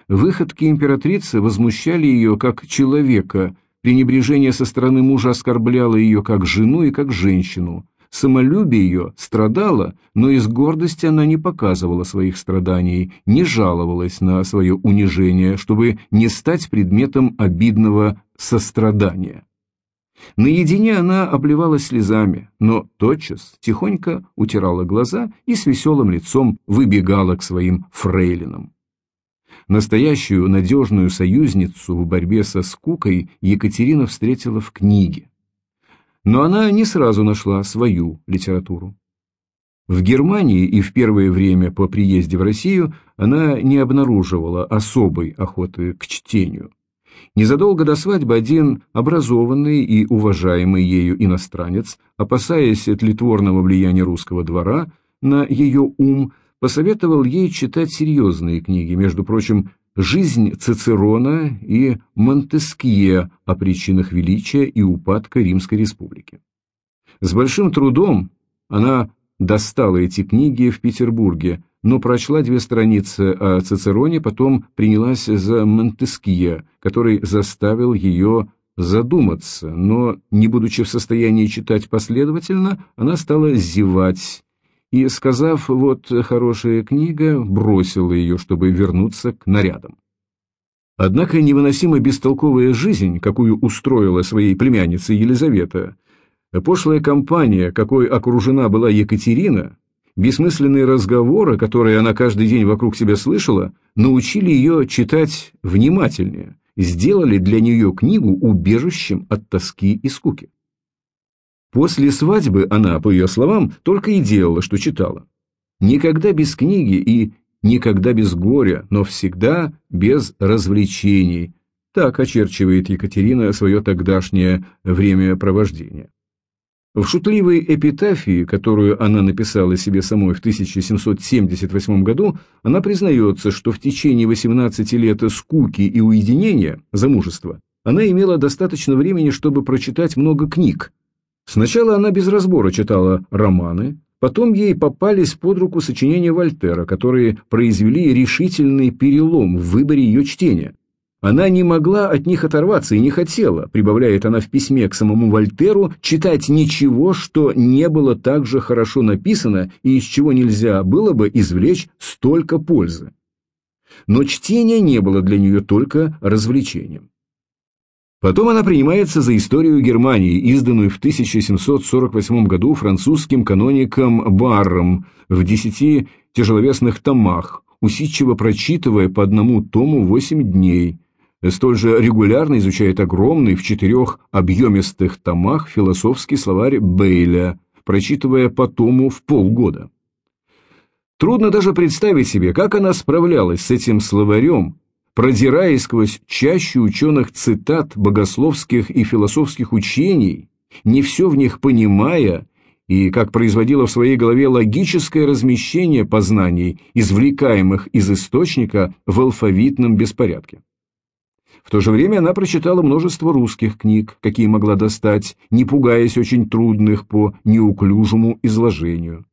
Speaker 1: Выходки императрицы возмущали ее как человека, пренебрежение со стороны мужа оскорбляло ее как жену и как женщину, Самолюбие ее страдало, но из гордости она не показывала своих страданий, не жаловалась на свое унижение, чтобы не стать предметом обидного сострадания. Наедине она обливалась слезами, но тотчас тихонько утирала глаза и с веселым лицом выбегала к своим фрейлинам. Настоящую надежную союзницу в борьбе со скукой Екатерина встретила в книге. Но она не сразу нашла свою литературу. В Германии и в первое время по приезде в Россию она не обнаруживала особой охоты к чтению. Незадолго до свадьбы один образованный и уважаемый ею иностранец, опасаясь тлетворного влияния русского двора на ее ум, посоветовал ей читать серьезные книги, между прочим, Жизнь Цицерона и Монтескье о причинах величия и упадка Римской республики. С большим трудом она достала эти книги в Петербурге, но прочла две страницы о Цицероне, потом принялась за Монтескье, который заставил ее задуматься, но, не будучи в состоянии читать последовательно, она стала зевать и, сказав «вот хорошая книга», бросила ее, чтобы вернуться к нарядам. Однако невыносимо бестолковая жизнь, какую устроила своей племяннице Елизавета, пошлая компания, какой окружена была Екатерина, бессмысленные разговоры, которые она каждый день вокруг себя слышала, научили ее читать внимательнее, сделали для нее книгу убежищем от тоски и скуки. После свадьбы она, по ее словам, только и делала, что читала. Никогда без книги и никогда без горя, но всегда без развлечений. Так очерчивает Екатерина свое тогдашнее времяпровождение. В шутливой эпитафии, которую она написала себе самой в 1778 году, она признается, что в течение 18 лет скуки и уединения, замужества, она имела достаточно времени, чтобы прочитать много книг, Сначала она без разбора читала романы, потом ей попались под руку сочинения Вольтера, которые произвели решительный перелом в выборе ее чтения. Она не могла от них оторваться и не хотела, прибавляет она в письме к самому Вольтеру, читать ничего, что не было так же хорошо написано и из чего нельзя было бы извлечь столько пользы. Но чтение не было для нее только развлечением. Потом она принимается за историю Германии, изданную в 1748 году французским каноником Барром в десяти тяжеловесных томах, усидчиво прочитывая по одному тому восемь дней, столь же регулярно изучает огромный в четырех объемистых томах философский словарь Бейля, прочитывая по тому в полгода. Трудно даже представить себе, как она справлялась с этим словарем, продираясь сквозь чащу ученых цитат богословских и философских учений, не все в них понимая, и как производила в своей голове логическое размещение познаний, извлекаемых из источника в алфавитном беспорядке. В то же время она прочитала множество русских книг, какие могла достать, не пугаясь очень трудных по неуклюжему изложению.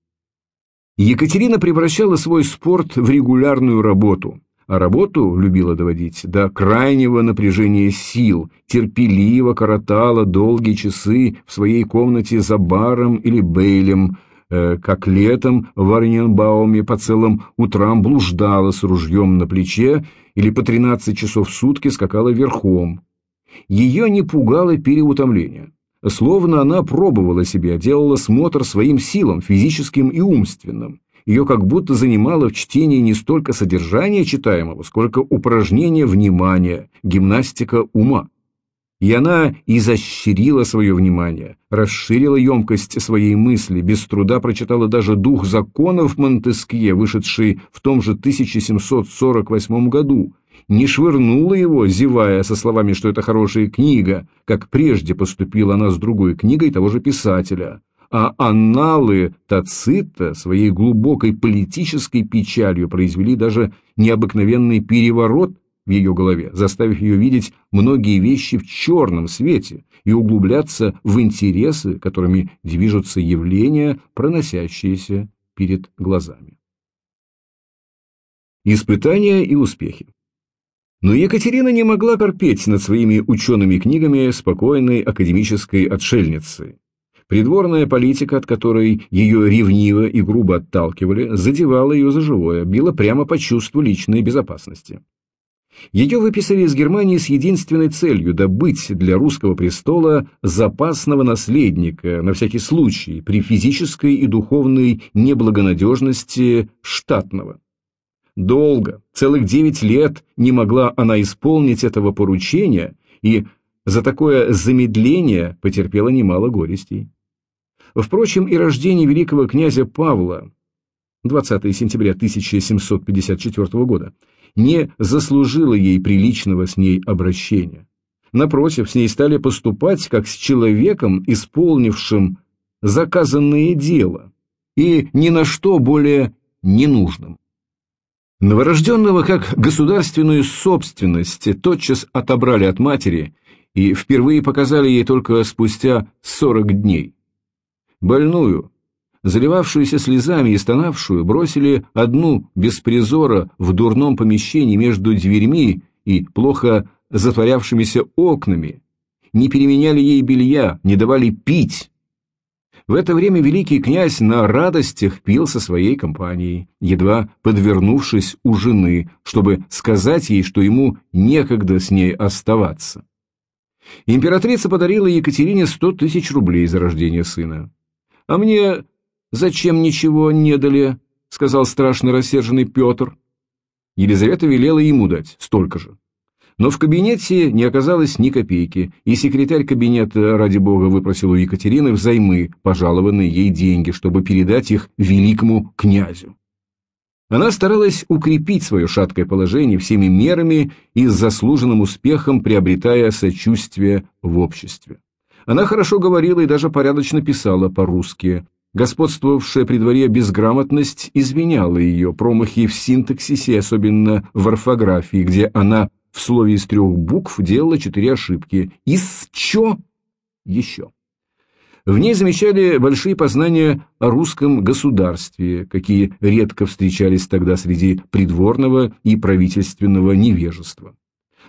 Speaker 1: Екатерина превращала свой спорт в регулярную работу, а работу любила доводить до крайнего напряжения сил, терпеливо коротала долгие часы в своей комнате за баром или бейлем, э, как летом в Арненбауме по целым утрам блуждала с ружьем на плече или по 13 часов в сутки скакала верхом. Ее не пугало переутомление. Словно она пробовала себя, делала смотр своим силам, физическим и умственным. Ее как будто занимало в чтении не столько содержание читаемого, сколько упражнение внимания, гимнастика ума. И она изощрила свое внимание, расширила емкость своей мысли, без труда прочитала даже «Дух законов» Монтескье, вышедший в том же 1748 году, не швырнула его, зевая со словами, что это хорошая книга, как прежде поступила она с другой книгой того же писателя, а анналы Тацита своей глубокой политической печалью произвели даже необыкновенный переворот в ее голове, заставив ее видеть многие вещи в черном свете и углубляться в интересы, которыми движутся явления, проносящиеся перед глазами. Испытания и успехи но Екатерина не могла корпеть над своими учеными книгами спокойной академической отшельницы. Придворная политика, от которой ее ревниво и грубо отталкивали, задевала ее за живое, била прямо по чувству личной безопасности. Ее выписали из Германии с единственной целью добыть для русского престола запасного наследника на всякий случай при физической и духовной неблагонадежности штатного. Долго, целых девять лет не могла она исполнить этого поручения и за такое замедление потерпела немало горестей. Впрочем, и рождение великого князя Павла 20 сентября 1754 года не заслужило ей приличного с ней обращения. Напротив, с ней стали поступать как с человеком, исполнившим заказанное дело и ни на что более ненужным. Новорожденного как государственную собственность тотчас отобрали от матери и впервые показали ей только спустя 40 дней. Больную, заливавшуюся слезами и стонавшую, бросили одну без призора в дурном помещении между дверьми и плохо затворявшимися окнами, не переменяли ей белья, не давали пить, в это время великий князь на радостях пил со своей компанией, едва подвернувшись у жены, чтобы сказать ей, что ему некогда с ней оставаться. Императрица подарила Екатерине сто тысяч рублей за рождение сына. «А мне зачем ничего не дали?» — сказал страшно рассерженный Петр. Елизавета велела ему дать столько же. Но в кабинете не оказалось ни копейки, и секретарь кабинета, ради бога, выпросил у Екатерины взаймы пожалованные ей деньги, чтобы передать их великому князю. Она старалась укрепить свое шаткое положение всеми мерами и с заслуженным успехом приобретая сочувствие в обществе. Она хорошо говорила и даже порядочно писала по-русски. Господствовавшая при дворе безграмотность извиняла ее промахи в синтаксисе, особенно в орфографии, где она в слове из трех букв делала четыре ошибки. Из чё еще. В ней замечали большие познания о русском государстве, какие редко встречались тогда среди придворного и правительственного невежества.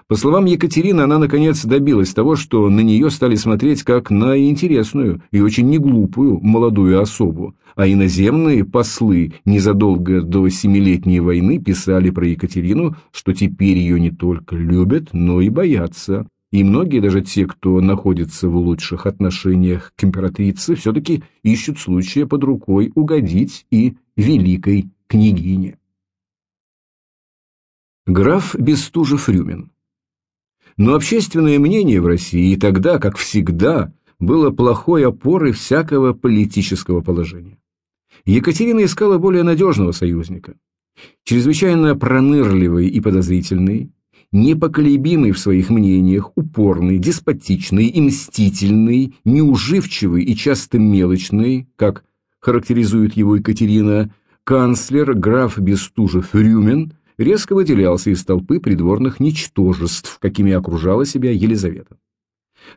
Speaker 1: По словам Екатерины, она наконец добилась того, что на нее стали смотреть как на интересную и очень неглупую молодую особу, а иноземные послы незадолго до Семилетней войны писали про Екатерину, что теперь ее не только любят, но и боятся. И многие, даже те, кто находится в лучших отношениях к императрице, все-таки ищут случая под рукой угодить и великой княгине. Граф Бестужев-Рюмин. Но общественное мнение в России тогда, как всегда, было плохой опорой всякого политического положения. Екатерина искала более надежного союзника. Чрезвычайно пронырливый и подозрительный, непоколебимый в своих мнениях, упорный, деспотичный и мстительный, неуживчивый и часто мелочный, как характеризует его Екатерина, канцлер граф Бестужев-Рюмин – резко выделялся из толпы придворных ничтожеств, какими окружала себя Елизавета.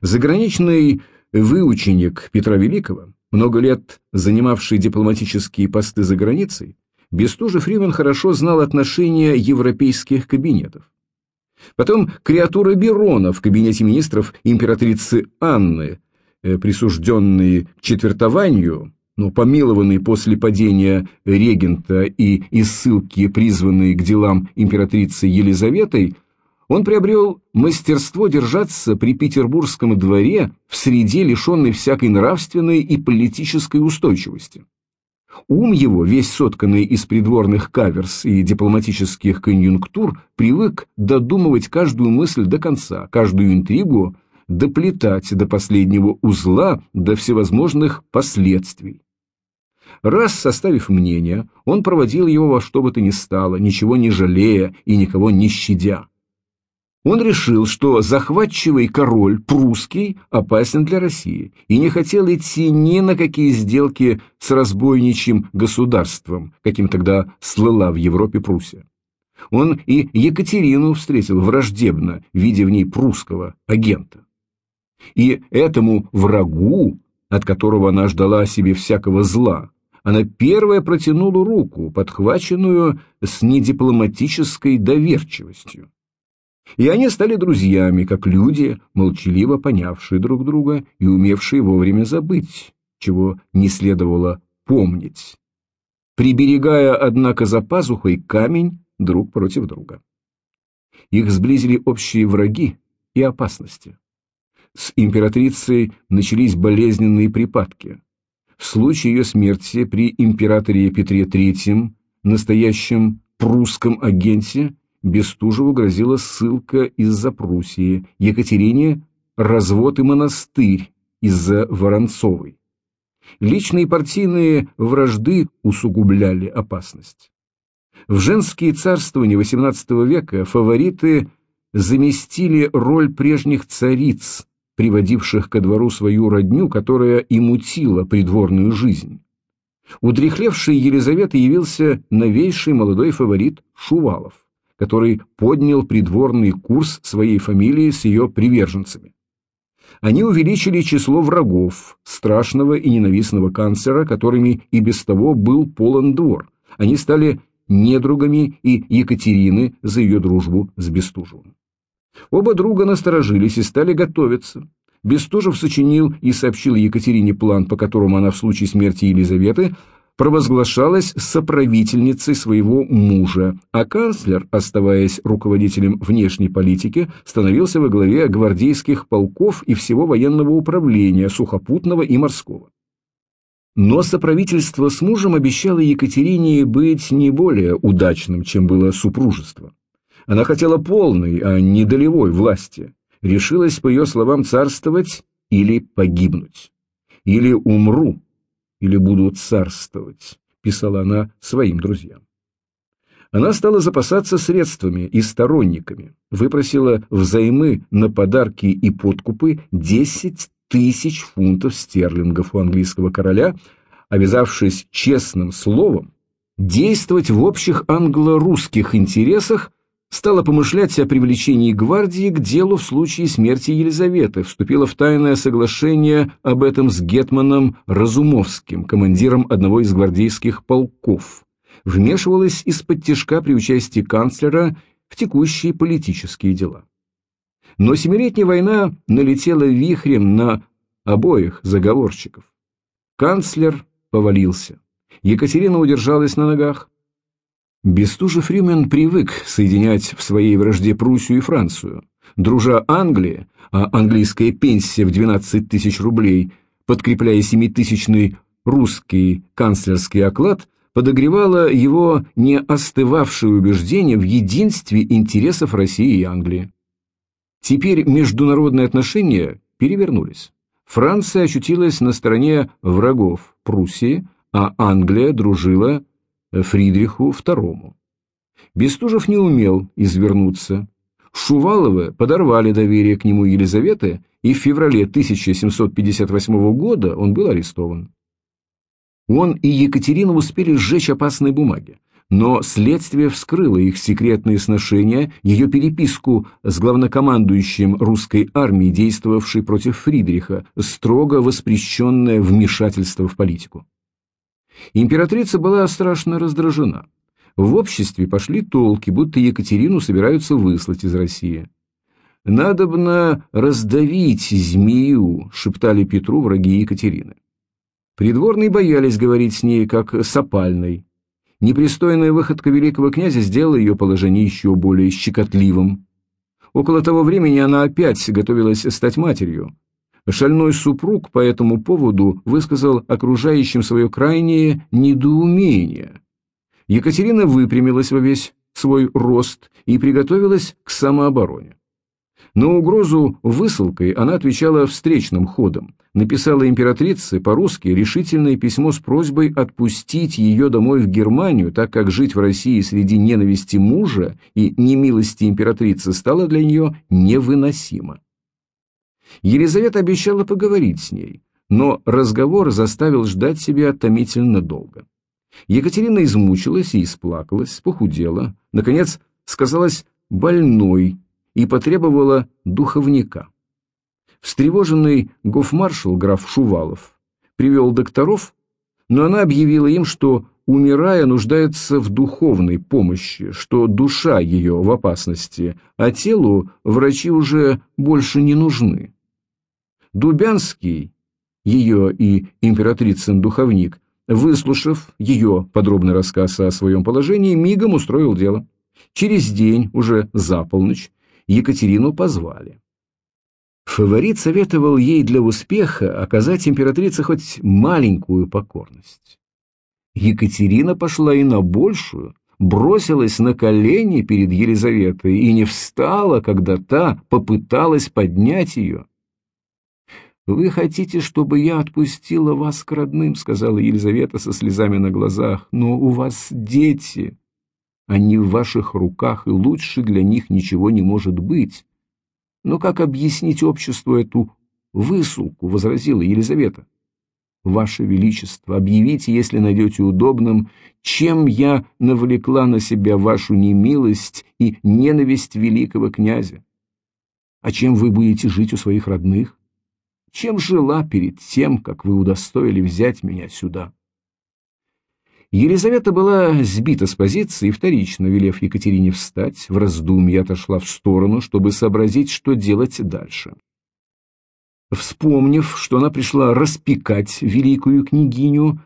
Speaker 1: Заграничный выученик Петра Великого, много лет занимавший дипломатические посты за границей, Бестужев-Рюмин хорошо знал отношения европейских кабинетов. Потом креатура Берона в кабинете министров императрицы Анны, э, присужденные к четвертованию, но помилованный после падения регента и из ссылки, призванный к делам императрицы Елизаветой, он приобрел мастерство держаться при петербургском дворе в среде, лишенной всякой нравственной и политической устойчивости. Ум его, весь сотканный из придворных каверс и дипломатических конъюнктур, привык додумывать каждую мысль до конца, каждую интригу доплетать до последнего узла, до всевозможных последствий. Раз составив мнение, он проводил его во что бы то ни стало, ничего не жалея и никого не щадя. Он решил, что захватчивый король прусский опасен для России и не хотел идти ни на какие сделки с разбойничьим государством, каким тогда слыла в Европе Пруссия. Он и Екатерину встретил враждебно, видя в ней прусского агента. И этому врагу, от которого она ждала себе всякого зла, она первая протянула руку, подхваченную с недипломатической доверчивостью. И они стали друзьями, как люди, молчаливо понявшие друг друга и умевшие вовремя забыть, чего не следовало помнить, приберегая, однако, за пазухой камень друг против друга. Их сблизили общие враги и опасности. С императрицей начались болезненные припадки. В случае ее смерти при императоре Петре III, настоящем прусском агенте, Бестужеву грозила ссылка из-за Пруссии, Екатерине – развод и монастырь из-за Воронцовой. Личные партийные вражды усугубляли опасность. В женские царствования XVIII века фавориты заместили роль прежних цариц, приводивших ко двору свою родню, которая и мутила придворную жизнь. У дряхлевшей Елизаветы явился новейший молодой фаворит Шувалов, который поднял придворный курс своей фамилии с ее приверженцами. Они увеличили число врагов, страшного и ненавистного канцлера, которыми и без того был полон двор. Они стали недругами и Екатерины за ее дружбу с Бестужевым. Оба друга насторожились и стали готовиться. Бестужев сочинил и сообщил Екатерине план, по которому она в случае смерти Елизаветы провозглашалась соправительницей своего мужа, а канцлер, оставаясь руководителем внешней политики, становился во главе гвардейских полков и всего военного управления, сухопутного и морского. Но соправительство с мужем обещало Екатерине быть не более удачным, чем было супружество. Она хотела полной, а не долевой власти. Решилась, по ее словам, царствовать или погибнуть. Или умру, или буду царствовать, писала она своим друзьям. Она стала запасаться средствами и сторонниками, выпросила взаймы на подарки и подкупы 10 тысяч фунтов стерлингов у английского короля, обязавшись честным словом действовать в общих англо-русских интересах стала помышлять о привлечении гвардии к делу в случае смерти Елизаветы, вступила в тайное соглашение об этом с гетманом Разумовским, командиром одного из гвардейских полков, вмешивалась из-под тяжка при участии канцлера в текущие политические дела. Но Семилетняя война налетела вихрем на обоих заговорщиков. Канцлер повалился. Екатерина удержалась на ногах, Бестужев-Рюмин привык соединять в своей вражде Пруссию и Францию. Дружа Англии, а английская пенсия в 12 тысяч рублей, подкрепляя семитысячный русский канцлерский оклад, подогревало его не остывавшее убеждение в единстве интересов России и Англии. Теперь международные отношения перевернулись. Франция очутилась на стороне врагов Пруссии, а Англия дружила Фридриху II. Бестужев не умел извернуться. Шуваловы подорвали доверие к нему Елизаветы, и в феврале 1758 года он был арестован. Он и Екатерина успели сжечь опасные бумаги, но следствие вскрыло их секретные сношения, ее переписку с главнокомандующим русской армии, действовавшей против Фридриха, строго воспрещенное вмешательство в политику. Императрица была страшно раздражена. В обществе пошли толки, будто Екатерину собираются выслать из России. «Надобно раздавить змею», — шептали Петру враги Екатерины. Придворные боялись говорить с ней, как с опальной. Непристойная выходка великого князя сделала ее положение еще более щекотливым. Около того времени она опять готовилась стать матерью. Шальной супруг по этому поводу высказал окружающим свое крайнее недоумение. Екатерина выпрямилась во весь свой рост и приготовилась к самообороне. На угрозу высылкой она отвечала встречным ходом, написала императрице по-русски решительное письмо с просьбой отпустить ее домой в Германию, так как жить в России среди ненависти мужа и немилости императрицы стало для нее невыносимо. Елизавета обещала поговорить с ней, но разговор заставил ждать себя томительно долго. Екатерина измучилась и исплакалась, похудела, наконец сказалась больной и потребовала духовника. Встревоженный гофмаршал граф Шувалов привел докторов, но она объявила им, что, умирая, нуждается в духовной помощи, что душа ее в опасности, а телу врачи уже больше не нужны. Дубянский, ее и императрицын духовник, выслушав ее подробный рассказ о своем положении, мигом устроил дело. Через день, уже за полночь, Екатерину позвали. Фаворит советовал ей для успеха оказать императрице хоть маленькую покорность. Екатерина пошла и на большую, бросилась на колени перед Елизаветой и не встала, когда та попыталась поднять ее. «Вы хотите, чтобы я отпустила вас к родным?» — сказала Елизавета со слезами на глазах. «Но у вас дети. Они в ваших руках, и лучше для них ничего не может быть. Но как объяснить обществу эту высылку, возразила Елизавета. Ваше Величество, объявите, если найдете удобным, чем я навлекла на себя вашу немилость и ненависть великого князя. А чем вы будете жить у своих родных? Чем жила перед тем, как вы удостоили взять меня сюда? Елизавета была сбита с позиции вторично, велев Екатерине встать, в раздумье отошла в сторону, чтобы сообразить, что делать дальше. Вспомнив, что она пришла распекать великую княгиню,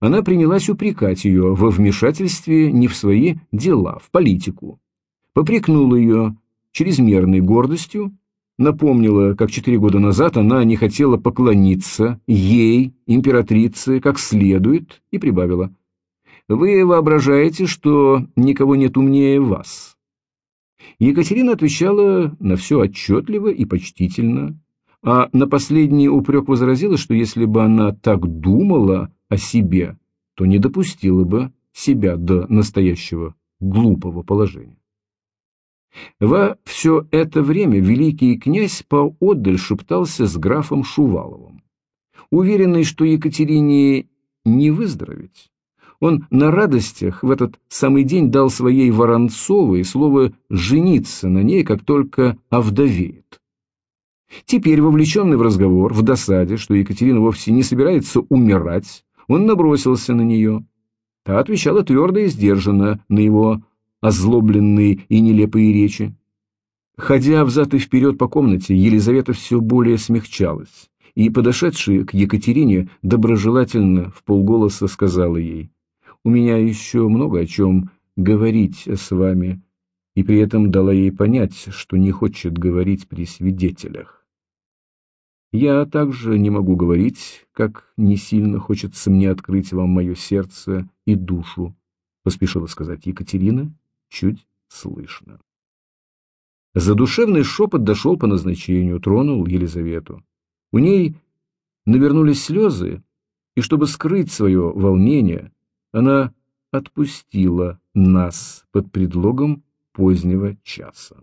Speaker 1: она принялась упрекать ее во вмешательстве не в свои дела, в политику. Попрекнула ее чрезмерной гордостью, напомнила, как четыре года назад она не хотела поклониться ей, императрице, как следует, и прибавила – вы воображаете, что никого нет умнее вас. Екатерина отвечала на все отчетливо и почтительно, а на последний упрек возразила, что если бы она так думала о себе, то не допустила бы себя до настоящего глупого положения. Во все это время великий князь поотдаль шептался с графом Шуваловым. Уверенный, что Екатерине не выздороветь, он на радостях в этот самый день дал своей Воронцовой слово «жениться» на ней, как только овдовеет. Теперь, вовлеченный в разговор, в досаде, что Екатерина вовсе не собирается умирать, он набросился на нее. Та отвечала твердо и сдержанно на его озлобленные и нелепые речи. Ходя взад и вперед по комнате, Елизавета все более смягчалась, и, подошедшая к Екатерине, доброжелательно в полголоса сказала ей, у меня еще много о чем говорить с вами, и при этом дала ей понять, что не хочет говорить при свидетелях. Я также не могу говорить, как не сильно хочется мне открыть вам мое сердце и душу, поспешила сказать Екатерина, чуть слышно. Задушевный шепот дошел по назначению, тронул Елизавету. У ней навернулись слезы, и чтобы скрыть свое волнение, она отпустила нас под предлогом позднего часа.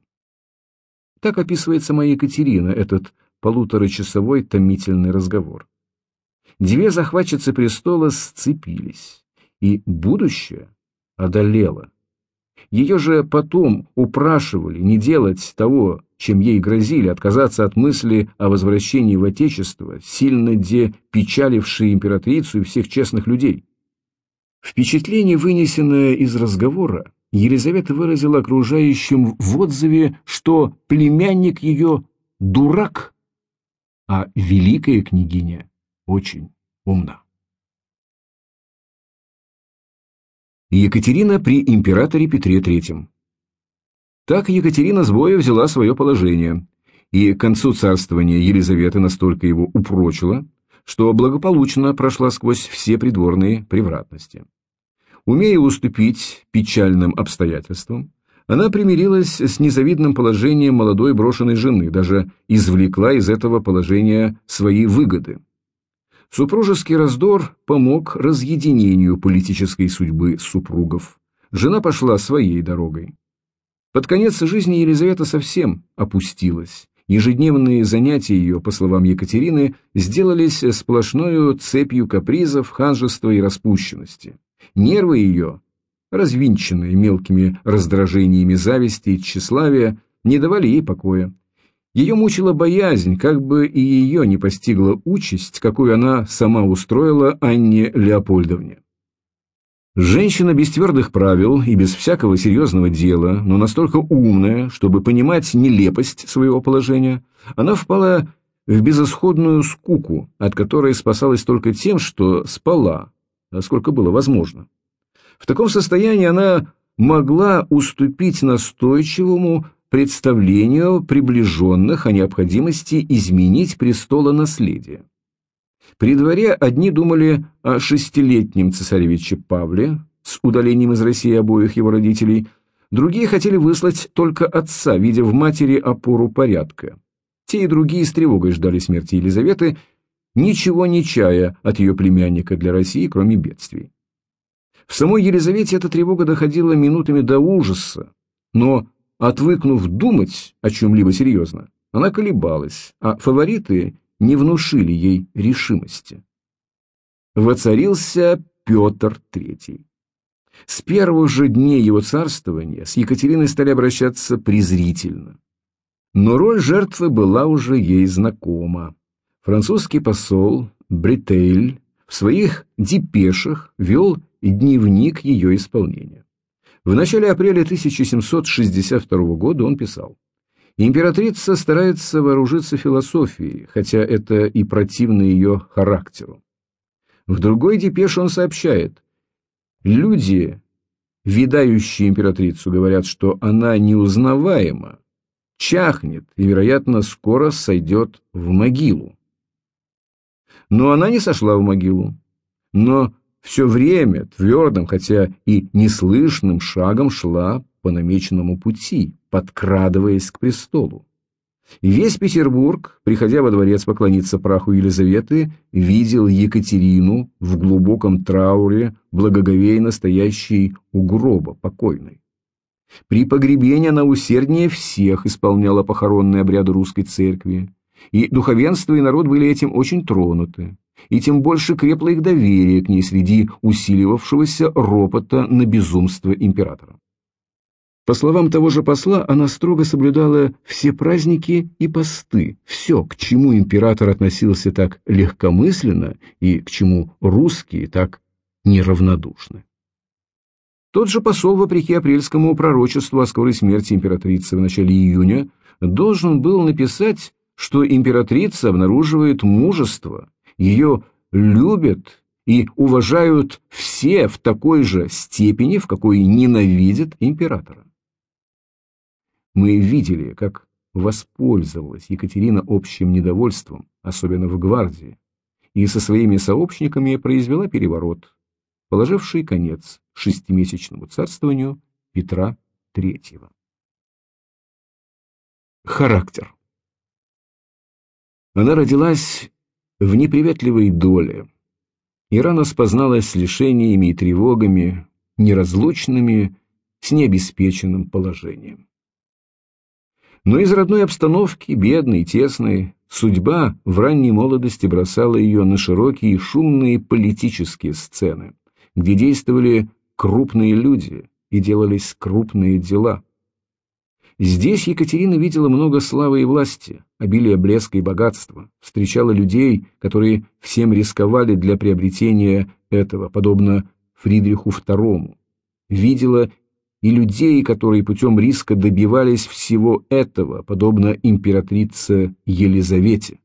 Speaker 1: Так описывает сама Екатерина этот полуторачасовой томительный разговор. Две захватчицы престола сцепились, и будущее одолело. Ее же потом упрашивали не делать того, чем ей грозили, отказаться от мысли о возвращении в Отечество, сильно депечалившей императрицу и всех честных людей. Впечатление, вынесенное из разговора, Елизавета выразила окружающим в отзыве, что племянник ее дурак, а великая княгиня очень умна. Екатерина при императоре Петре III Так Екатерина с боя взяла свое положение, и к концу царствования Елизаветы настолько его упрочила, что благополучно прошла сквозь все придворные превратности. Умея уступить печальным обстоятельствам, она примирилась с незавидным положением молодой брошенной жены, даже извлекла из этого положения свои выгоды. Супружеский раздор помог разъединению политической судьбы супругов. Жена пошла своей дорогой. Под конец жизни Елизавета совсем опустилась. Ежедневные занятия ее, по словам Екатерины, сделались сплошною цепью капризов, ханжества и распущенности. Нервы ее, развинченные мелкими раздражениями зависти и тщеславия, не давали ей покоя. Ее мучила боязнь, как бы и ее не постигла участь, какую она сама устроила Анне Леопольдовне. Женщина без твердых правил и без всякого серьезного дела, но настолько умная, чтобы понимать нелепость своего положения, она впала в безысходную скуку, от которой спасалась только тем, что спала, насколько было возможно. В таком состоянии она могла уступить настойчивому представлению приближенных о необходимости изменить престолонаследие. При дворе одни думали о шестилетнем цесаревиче Павле с удалением из России обоих его родителей, другие хотели выслать только отца, видя в матери опору порядка. Те и другие с тревогой ждали смерти Елизаветы, ничего не чая от ее племянника для России, кроме бедствий. В самой Елизавете эта тревога доходила минутами до ужаса, но, отвыкнув думать о чем-либо серьезно, она колебалась, а фавориты не внушили ей решимости. Воцарился Петр III. С первых же дней его царствования с Екатериной стали обращаться презрительно. Но роль жертвы была уже ей знакома. Французский посол Бретейль в своих депешах вел дневник ее исполнения. В начале апреля 1762 года он писал «Императрица старается вооружиться философией, хотя это и противно ее характеру». В другой депеше он сообщает «Люди, видающие императрицу, говорят, что она неузнаваема, чахнет и, вероятно, скоро сойдет в могилу. Но она не сошла в могилу, но все время твердым, хотя и неслышным шагом шла по намеченному пути, подкрадываясь к престолу. И весь Петербург, приходя во дворец поклониться праху Елизаветы, видел Екатерину в глубоком трауре, благоговейно стоящей у гроба покойной. При погребении она усерднее всех исполняла похоронные обряды русской церкви, и духовенство и народ были этим очень тронуты, и тем больше крепло их доверие к ней среди усиливавшегося ропота на безумство императора. По словам того же посла, она строго соблюдала все праздники и посты, все, к чему император относился так легкомысленно и к чему русские так неравнодушны. Тот же посол, вопреки апрельскому пророчеству о скорой смерти императрицы в начале июня, должен был написать что императрица обнаруживает мужество, ее любят и уважают все в такой же степени, в какой ненавидят императора. Мы видели, как воспользовалась Екатерина общим недовольством, особенно в гвардии, и со своими сообщниками произвела переворот, положивший конец шестимесячному царствованию Петра III. Характер Она родилась в неприветливой доле и рано спозналась с лишениями и тревогами, неразлучными с необеспеченным положением. Но из родной обстановки, бедной, тесной, судьба в ранней молодости бросала ее на широкие шумные политические сцены, где действовали крупные люди и делались крупные дела. Здесь Екатерина видела много славы и власти, обилие блеска и богатства, встречала людей, которые всем рисковали для приобретения этого, подобно Фридриху II, видела и людей, которые путем риска добивались всего этого, подобно императрице Елизавете.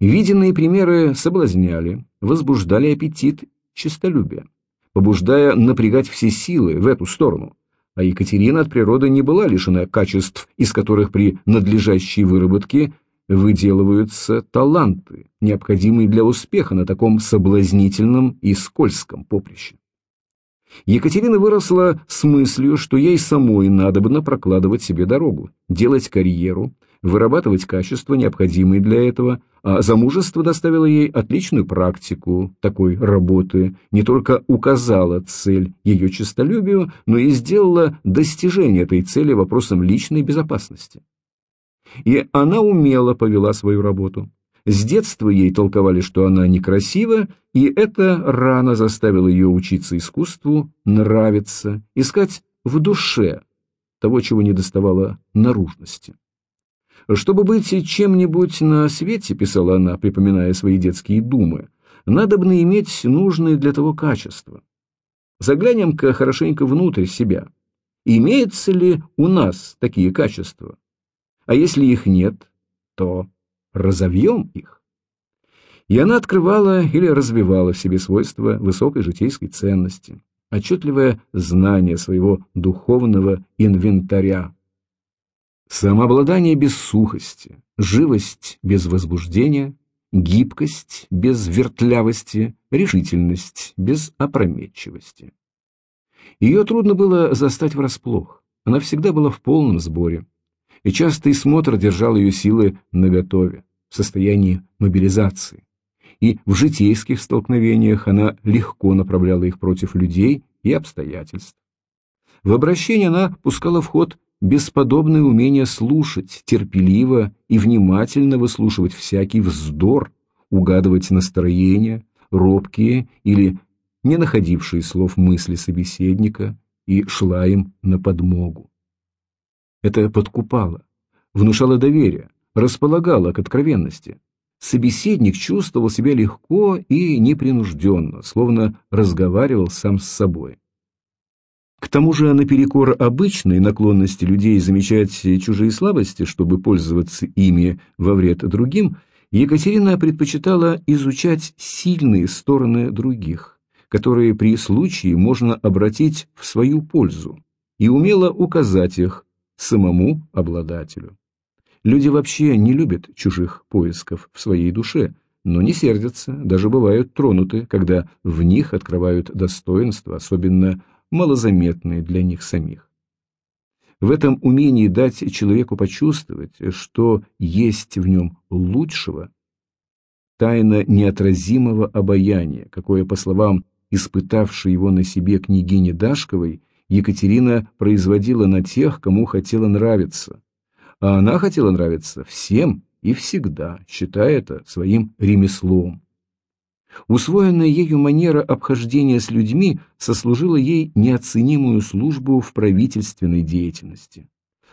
Speaker 1: Виденные примеры соблазняли, возбуждали аппетит честолюбия, побуждая напрягать все силы в эту сторону, а Екатерина от природы не была лишена качеств, из которых при надлежащей выработке выделываются таланты, необходимые для успеха на таком соблазнительном и скользком поприще. Екатерина выросла с мыслью, что ей самой надобно прокладывать себе дорогу, делать карьеру, вырабатывать качества, необходимые для этого, а замужество доставило ей отличную практику такой работы, не только указала цель ее честолюбию, но и сделала достижение этой цели вопросом личной безопасности. И она умело повела свою работу. С детства ей толковали, что она некрасива, и это рано заставило ее учиться искусству, нравиться, искать в душе того, чего не доставало наружности. «Чтобы быть чем-нибудь на свете», — писала она, припоминая свои детские думы, надо бы иметь нужные для того качества. Заглянем-ка хорошенько внутрь себя. Имеются ли у нас такие качества? А если их нет, то разовьем их. И она открывала или развивала в себе свойства высокой житейской ценности, отчетливое знание своего духовного инвентаря. Самообладание без сухости, живость без возбуждения, гибкость без вертлявости, решительность без опрометчивости. Ее трудно было застать врасплох, она всегда была в полном сборе, и частый смотр держал ее силы наготове в состоянии мобилизации, и в житейских столкновениях она легко направляла их против людей и обстоятельств. В обращении она пускала в ход бесподобное умение слушать, терпеливо и внимательно выслушивать всякий вздор, угадывать настроения, робкие или не находившие слов мысли собеседника, и шла им на подмогу. Это подкупало, внушало доверие, располагала к откровенности. Собеседник чувствовал себя легко и непринужденно, словно разговаривал сам с собой. К тому же наперекор обычной наклонности людей замечать чужие слабости, чтобы пользоваться ими во вред другим, Екатерина предпочитала изучать сильные стороны других, которые при случае можно обратить в свою пользу, и умела указать их самому обладателю. Люди вообще не любят чужих поисков в своей душе, но не сердятся, даже бывают тронуты, когда в них открывают достоинства, особенно малозаметные для них самих. В этом умении дать человеку почувствовать, что есть в нем лучшего, тайна неотразимого обаяния, какое, по словам испытавшей его на себе княгини Дашковой, Екатерина производила на тех, кому хотела нравиться, а она хотела нравиться всем и всегда, считая это своим ремеслом. Усвоенная ею манера обхождения с людьми сослужила ей неоценимую службу в правительственной деятельности.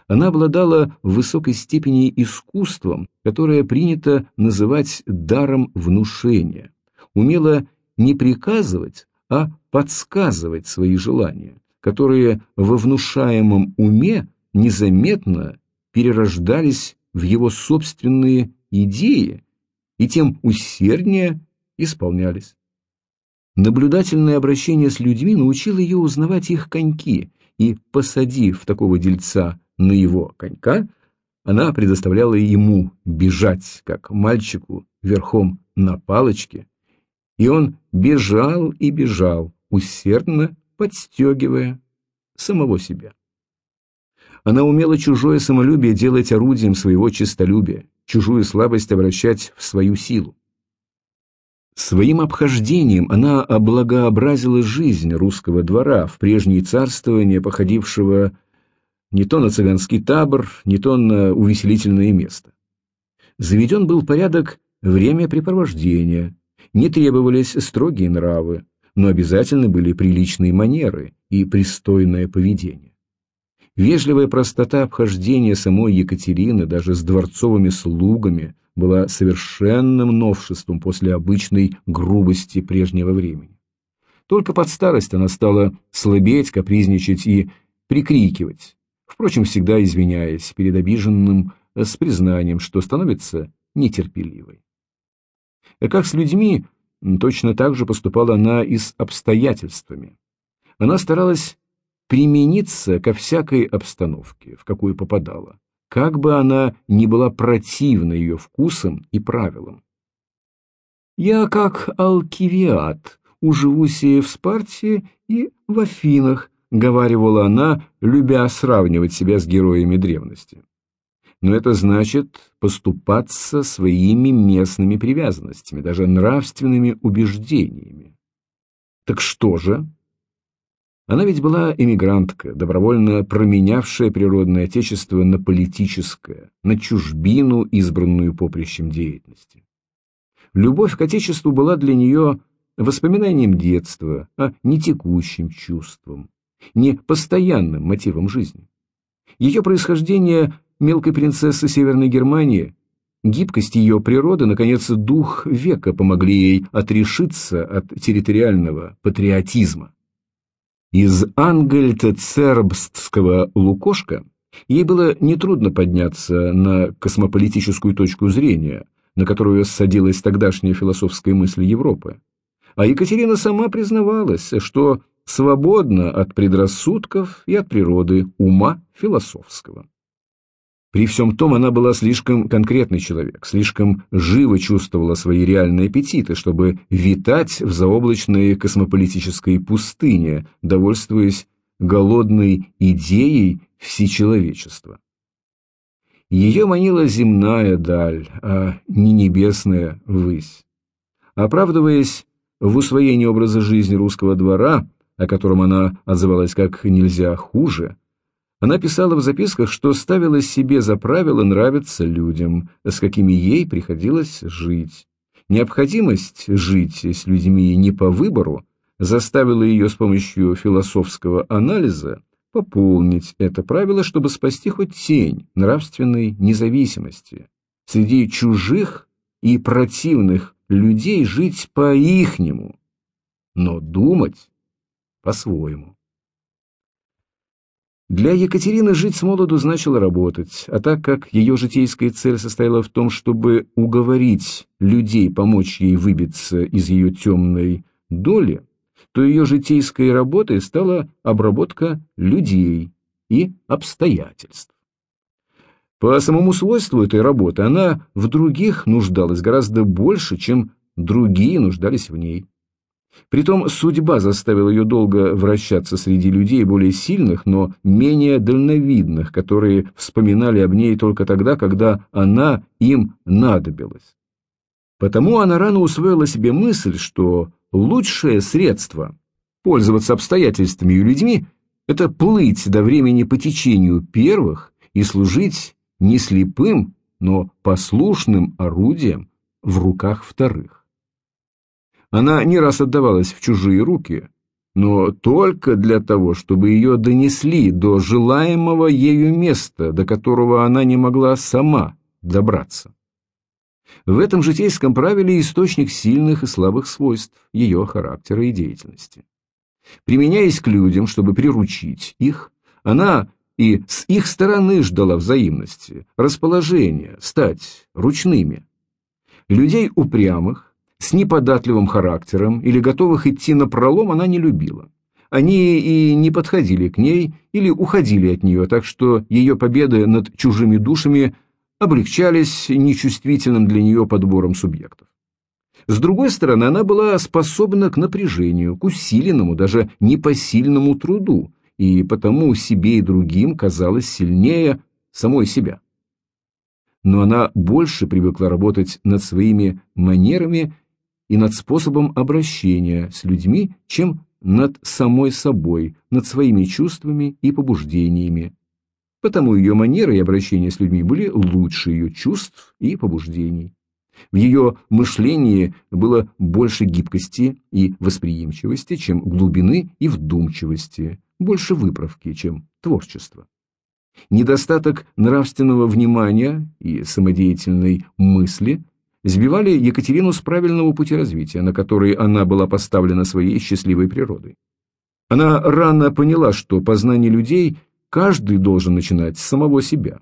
Speaker 1: Она обладала в высокой степени искусством, которое принято называть даром внушения, умела не приказывать, а подсказывать свои желания, которые во внушаемом уме незаметно перерождались в его собственные идеи и тем усерднее исполнялись. Наблюдательное обращение с людьми научило ее узнавать их коньки, и, посадив такого дельца на его конька, она предоставляла ему бежать, как мальчику, верхом на палочке, и он бежал и бежал, усердно подстегивая самого себя. Она умела чужое самолюбие делать орудием своего честолюбия, чужую слабость обращать в свою силу. Своим обхождением она облагообразила жизнь русского двора в прежние царствования, походившего не то на цыганский табор, не то на увеселительное место. Заведен был порядок времяпрепровождения, не требовались строгие нравы, но обязательны были приличные манеры и пристойное поведение. Вежливая простота обхождения самой Екатерины даже с дворцовыми слугами была совершенным новшеством после обычной грубости прежнего времени. Только под старость она стала слабеть, капризничать и прикрикивать, впрочем, всегда извиняясь перед обиженным с признанием, что становится нетерпеливой. А как с людьми, точно так же поступала она и с обстоятельствами. Она старалась примениться ко всякой обстановке, в какую попадала, как бы она ни была противна ее вкусам и правилам. «Я как Алкивиад, уживусь и в Спарте, и в Афинах», — говаривала она, любя сравнивать себя с героями древности. Но это значит поступаться своими местными привязанностями, даже нравственными убеждениями. Так что же? Она ведь была эмигрантка, добровольно променявшая природное отечество на политическое, на чужбину, избранную поприщем деятельности. Любовь к отечеству была для нее воспоминанием детства, а не текущим чувством, не постоянным мотивом жизни. Ее происхождение мелкой принцессы Северной Германии, гибкость ее природы, наконец, дух века помогли ей отрешиться от территориального патриотизма. Из ангельта-цербстского лукошка ей было нетрудно подняться на космополитическую точку зрения, на которую садилась тогдашняя философская мысль Европы. А Екатерина сама признавалась, что свободна от предрассудков и от природы ума философского. При всем том она была слишком конкретный человек, слишком живо чувствовала свои реальные аппетиты, чтобы витать в заоблачной космополитической пустыне, довольствуясь голодной идеей всечеловечества. Ее манила земная даль, а не небесная высь. Оправдываясь в усвоении образа жизни русского двора, о котором она отзывалась как нельзя хуже, она писала в записках, что ставила себе за правило нравиться людям, с какими ей приходилось жить. Необходимость жить с людьми не по выбору заставила ее с помощью философского анализа пополнить это правило, чтобы спасти хоть тень нравственной независимости. Среди чужих и противных людей жить по-ихнему, но думать по-своему. Для Екатерины жить с молоду значило работать, а так как ее житейская цель состояла в том, чтобы уговорить людей помочь ей выбиться из ее темной доли, то ее житейской работой стала обработка людей и обстоятельств. По самому свойству этой работы она в других нуждалась гораздо больше, чем другие нуждались в ней. Притом судьба заставила ее долго вращаться среди людей более сильных, но менее дальновидных, которые вспоминали об ней только тогда, когда она им надобилась. Потому она рано усвоила себе мысль, что лучшее средство пользоваться обстоятельствами и людьми – это плыть до времени по течению первых и служить не слепым, но послушным орудием в руках вторых. Она не раз отдавалась в чужие руки, но только для того, чтобы ее донесли до желаемого ею места, до которого она не могла сама добраться. В этом житейском правиле источник сильных и слабых свойств ее характера и деятельности. Применяясь к людям, чтобы приручить их, она и с их стороны ждала взаимности, расположения, стать ручными. Людей упрямых, с неподатливым характером или готовых идти на пролом она не любила. Они и не подходили к ней или уходили от нее, так что ее победы над чужими душами облегчались нечувствительным для нее подбором субъектов. С другой стороны, она была способна к напряжению, к усиленному, даже непосильному труду, и потому себе и другим казалась сильнее самой себя. Но она больше привыкла работать над своими манерами и над способом обращения с людьми, чем над самой собой, над своими чувствами и побуждениями. Потому ее манеры и обращение с людьми были лучше ее чувств и побуждений. В ее мышлении было больше гибкости и восприимчивости, чем глубины и вдумчивости, больше выправки, чем творчества. Недостаток нравственного внимания и самодеятельной мысли сбивали Екатерину с правильного пути развития, на который она была поставлена своей счастливой природой. Она рано поняла, что познание людей каждый должен начинать с самого себя.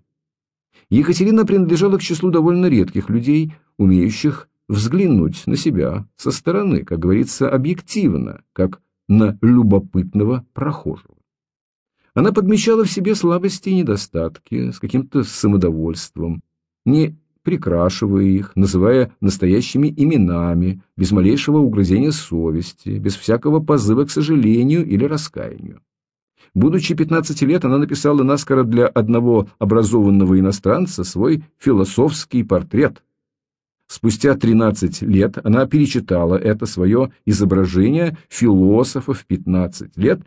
Speaker 1: Екатерина принадлежала к числу довольно редких людей, умеющих взглянуть на себя со стороны, как говорится, объективно, как на любопытного прохожего. Она подмечала в себе слабости и недостатки с каким-то самодовольством, не прикрашивая их, называя настоящими именами, без малейшего угрызения совести, без всякого позыва к сожалению или раскаянию. Будучи 15 лет, она написала наскоро для одного образованного иностранца свой философский портрет. Спустя 13 лет она перечитала это свое изображение философа в 15 лет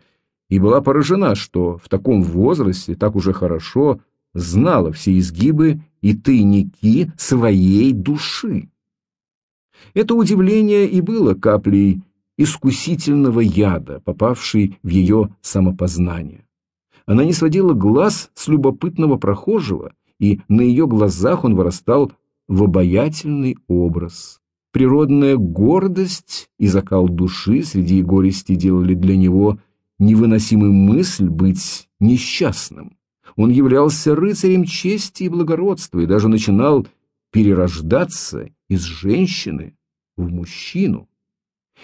Speaker 1: и была поражена, что в таком возрасте так уже хорошо знала все изгибы и тайники своей души. Это удивление и было каплей искусительного яда, попавшей в ее самопознание. Она не сводила глаз с любопытного прохожего, и на ее глазах он вырастал в обаятельный образ. Природная гордость и закал души среди горести делали для него невыносимую мысль быть несчастным. Он являлся рыцарем чести и благородства и даже начинал перерождаться из женщины в мужчину.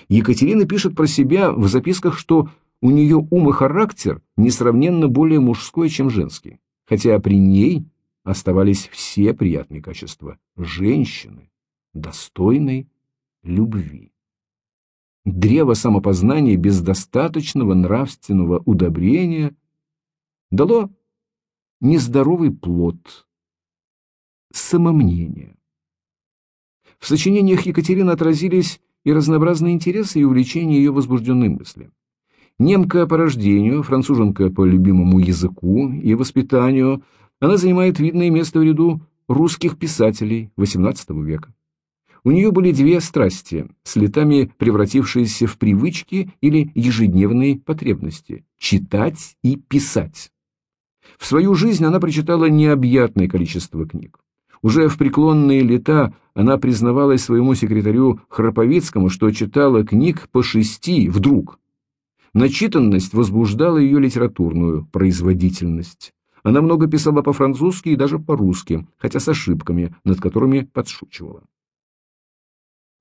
Speaker 1: Екатерина пишет про себя в записках, что у нее ум и характер несравненно более мужской, чем женский, хотя при ней оставались все приятные качества женщины, достойной любви. Древо самопознания без достаточного нравственного удобрения дало нездоровый плод самомнения. В сочинениях Екатерины отразились и разнообразные интересы и увлечения ее возбужденной мысли. Немка по рождению, француженка по любимому языку и воспитанию, она занимает видное место в ряду русских писателей XVIII века. У нее были две страсти, с летами превратившиеся в привычки или ежедневные потребности – читать и писать. В свою жизнь она прочитала необъятное количество книг. Уже в преклонные лета она признавалась своему секретарю Храповицкому, что читала книг по шести вдруг. Начитанность возбуждала ее литературную производительность. Она много писала по-французски и даже по-русски, хотя с ошибками, над которыми подшучивала.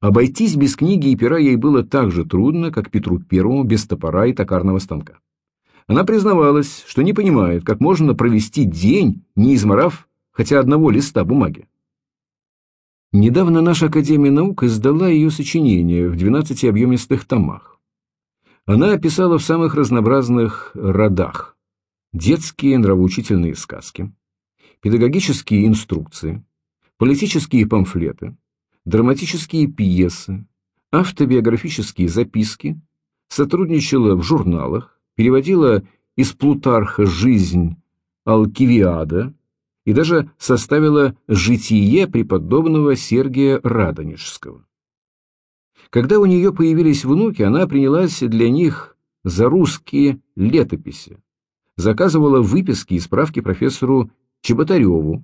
Speaker 1: Обойтись без книги и пера ей было так же трудно, как Петру Первому без топора и токарного станка. Она признавалась, что не понимает, как можно провести день, не изморав хотя одного листа бумаги. Недавно наша Академия наук издала ее сочинение в 12 объемистых томах. Она описала в самых разнообразных родах детские нравоучительные сказки, педагогические инструкции, политические памфлеты, драматические пьесы, автобиографические записки, сотрудничала в журналах, переводила из Плутарха «Жизнь Алкивиада», и даже составила «Житие преподобного Сергия Радонежского». Когда у нее появились внуки, она принялась для них за русские летописи, заказывала выписки и справки профессору Чеботареву,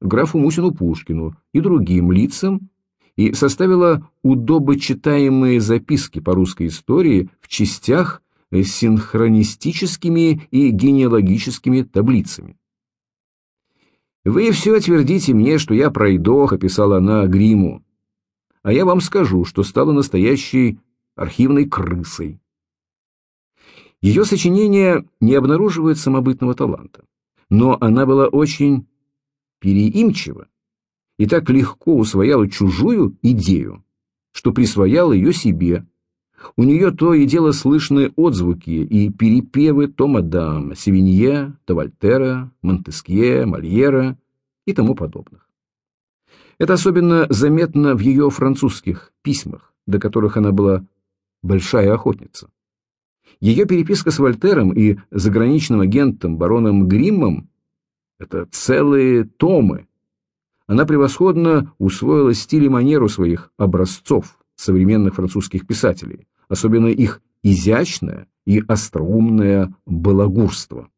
Speaker 1: графу Мусину Пушкину и другим лицам, и составила удобочитаемые записки по русской истории в частях синхронистическими и генеалогическими таблицами. «Вы все твердите мне, что я пройдоха», — писала она Гриму. «А я вам скажу, что стала настоящей архивной крысой». Ее сочинение не обнаруживает самобытного таланта, но она была очень переимчива и так легко усвояла чужую идею, что присвоял ее себе. У нее то и дело слышны отзвуки и перепевы то мадам Севинье, то Вольтера, Монтескье, Мольера и тому подобных. Это особенно заметно в ее французских письмах, до которых она была большая охотница. Ее переписка с Вольтером и заграничным агентом бароном Гриммом – это целые томы. Она превосходно усвоила стиль и манеру своих образцов современных французских писателей, особенно их изящное и остроумное балагурство.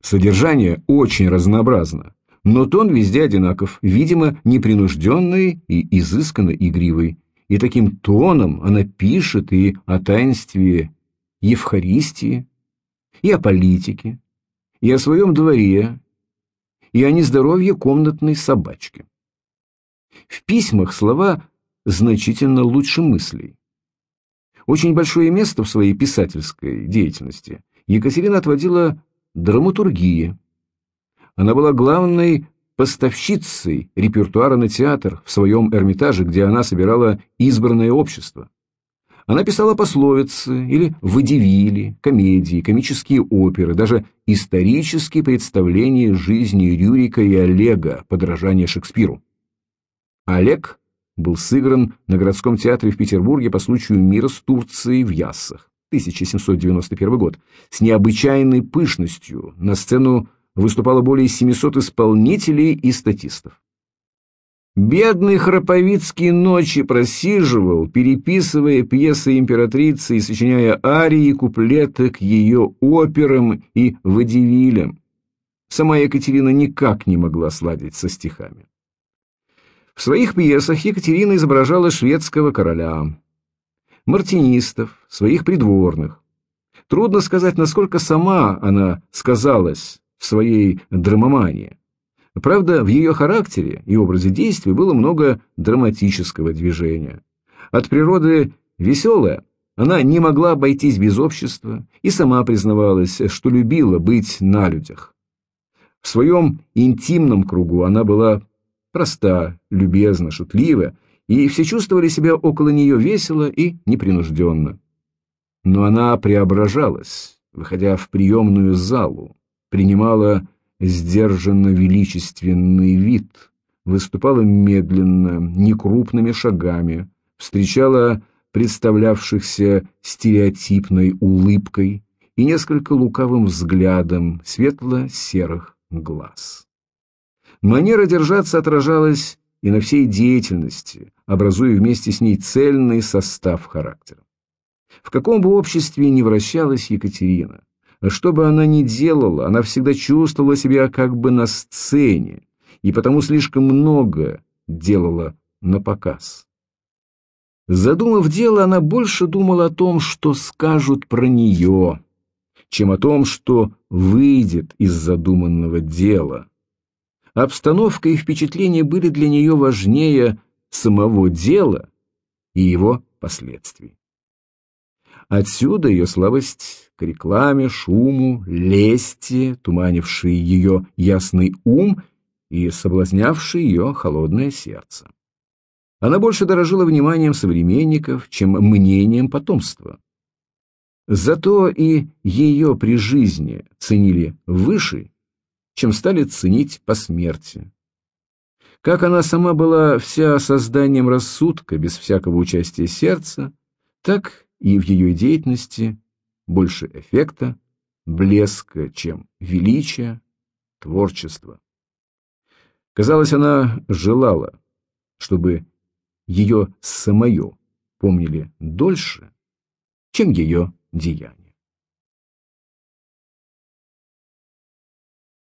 Speaker 1: Содержание очень разнообразно, но тон везде одинаков, видимо, непринужденный и изысканно игривый. И таким тоном она пишет и о таинстве Евхаристии, и о политике, и о своем дворе, и о нездоровье комнатной собачки. В письмах слова значительно лучше мыслей. Очень большое место в своей писательской деятельности Екатерина отводила драматургии, она была главной поставщицей репертуара на театр в своем Эрмитаже, где она собирала избранное общество. Она писала пословицы или водевили, комедии, комические оперы, даже исторические представления жизни Рюрика и Олега, подражание Шекспиру. Олег был сыгран на городском театре в Петербурге по случаю мира с Турцией в Яссах, 1791 год, с необычайной пышностью на сцену выступало более 700 исполнителей и статистов. Бедный Храповицкий ночи просиживал, переписывая пьесы императрицы и сочиняя арии и куплеты к ее операм и водевилям. Сама Екатерина никак не могла сладить со стихами. В своих пьесах Екатерина изображала шведского короля, мартинистов, своих придворных. Трудно сказать, насколько сама она сказалась в своей драмомании. Правда, в ее характере и образе действий было много драматического движения. От природы веселая, она не могла обойтись без общества и сама признавалась, что любила быть на людях. В своем интимном кругу она была проста, любезна, шутлива, и все чувствовали себя около нее весело и непринужденно. Но она преображалась, выходя в приемную залу, принимала сдержанно величественный вид, выступала медленно, некрупными шагами, встречала представлявшихся стереотипной улыбкой и несколько лукавым взглядом светло-серых глаз. Манера держаться отражалась и на всей деятельности, образуя вместе с ней цельный состав характера. В каком бы обществе ни вращалась Екатерина, что бы она ни делала, она всегда чувствовала себя как бы на сцене, и потому слишком много делала на показ. Задумав дело, она больше думала о том, что скажут про нее, чем о том, что выйдет из задуманного дела. Обстановка и впечатления были для нее важнее самого дела и его последствий. Отсюда ее слабость к рекламе, шуму, лести, туманивший ее ясный ум и соблазнявший ее холодное сердце. Она больше дорожила вниманием современников, чем мнением потомства. Зато и ее при жизни ценили выше, чем стали ценить по смерти. Как она сама была вся созданием рассудка, без всякого участия сердца, так и в ее деятельности больше эффекта, блеска, чем величия, творчества. Казалось, она желала, чтобы ее самое помнили дольше, чем ее деяния.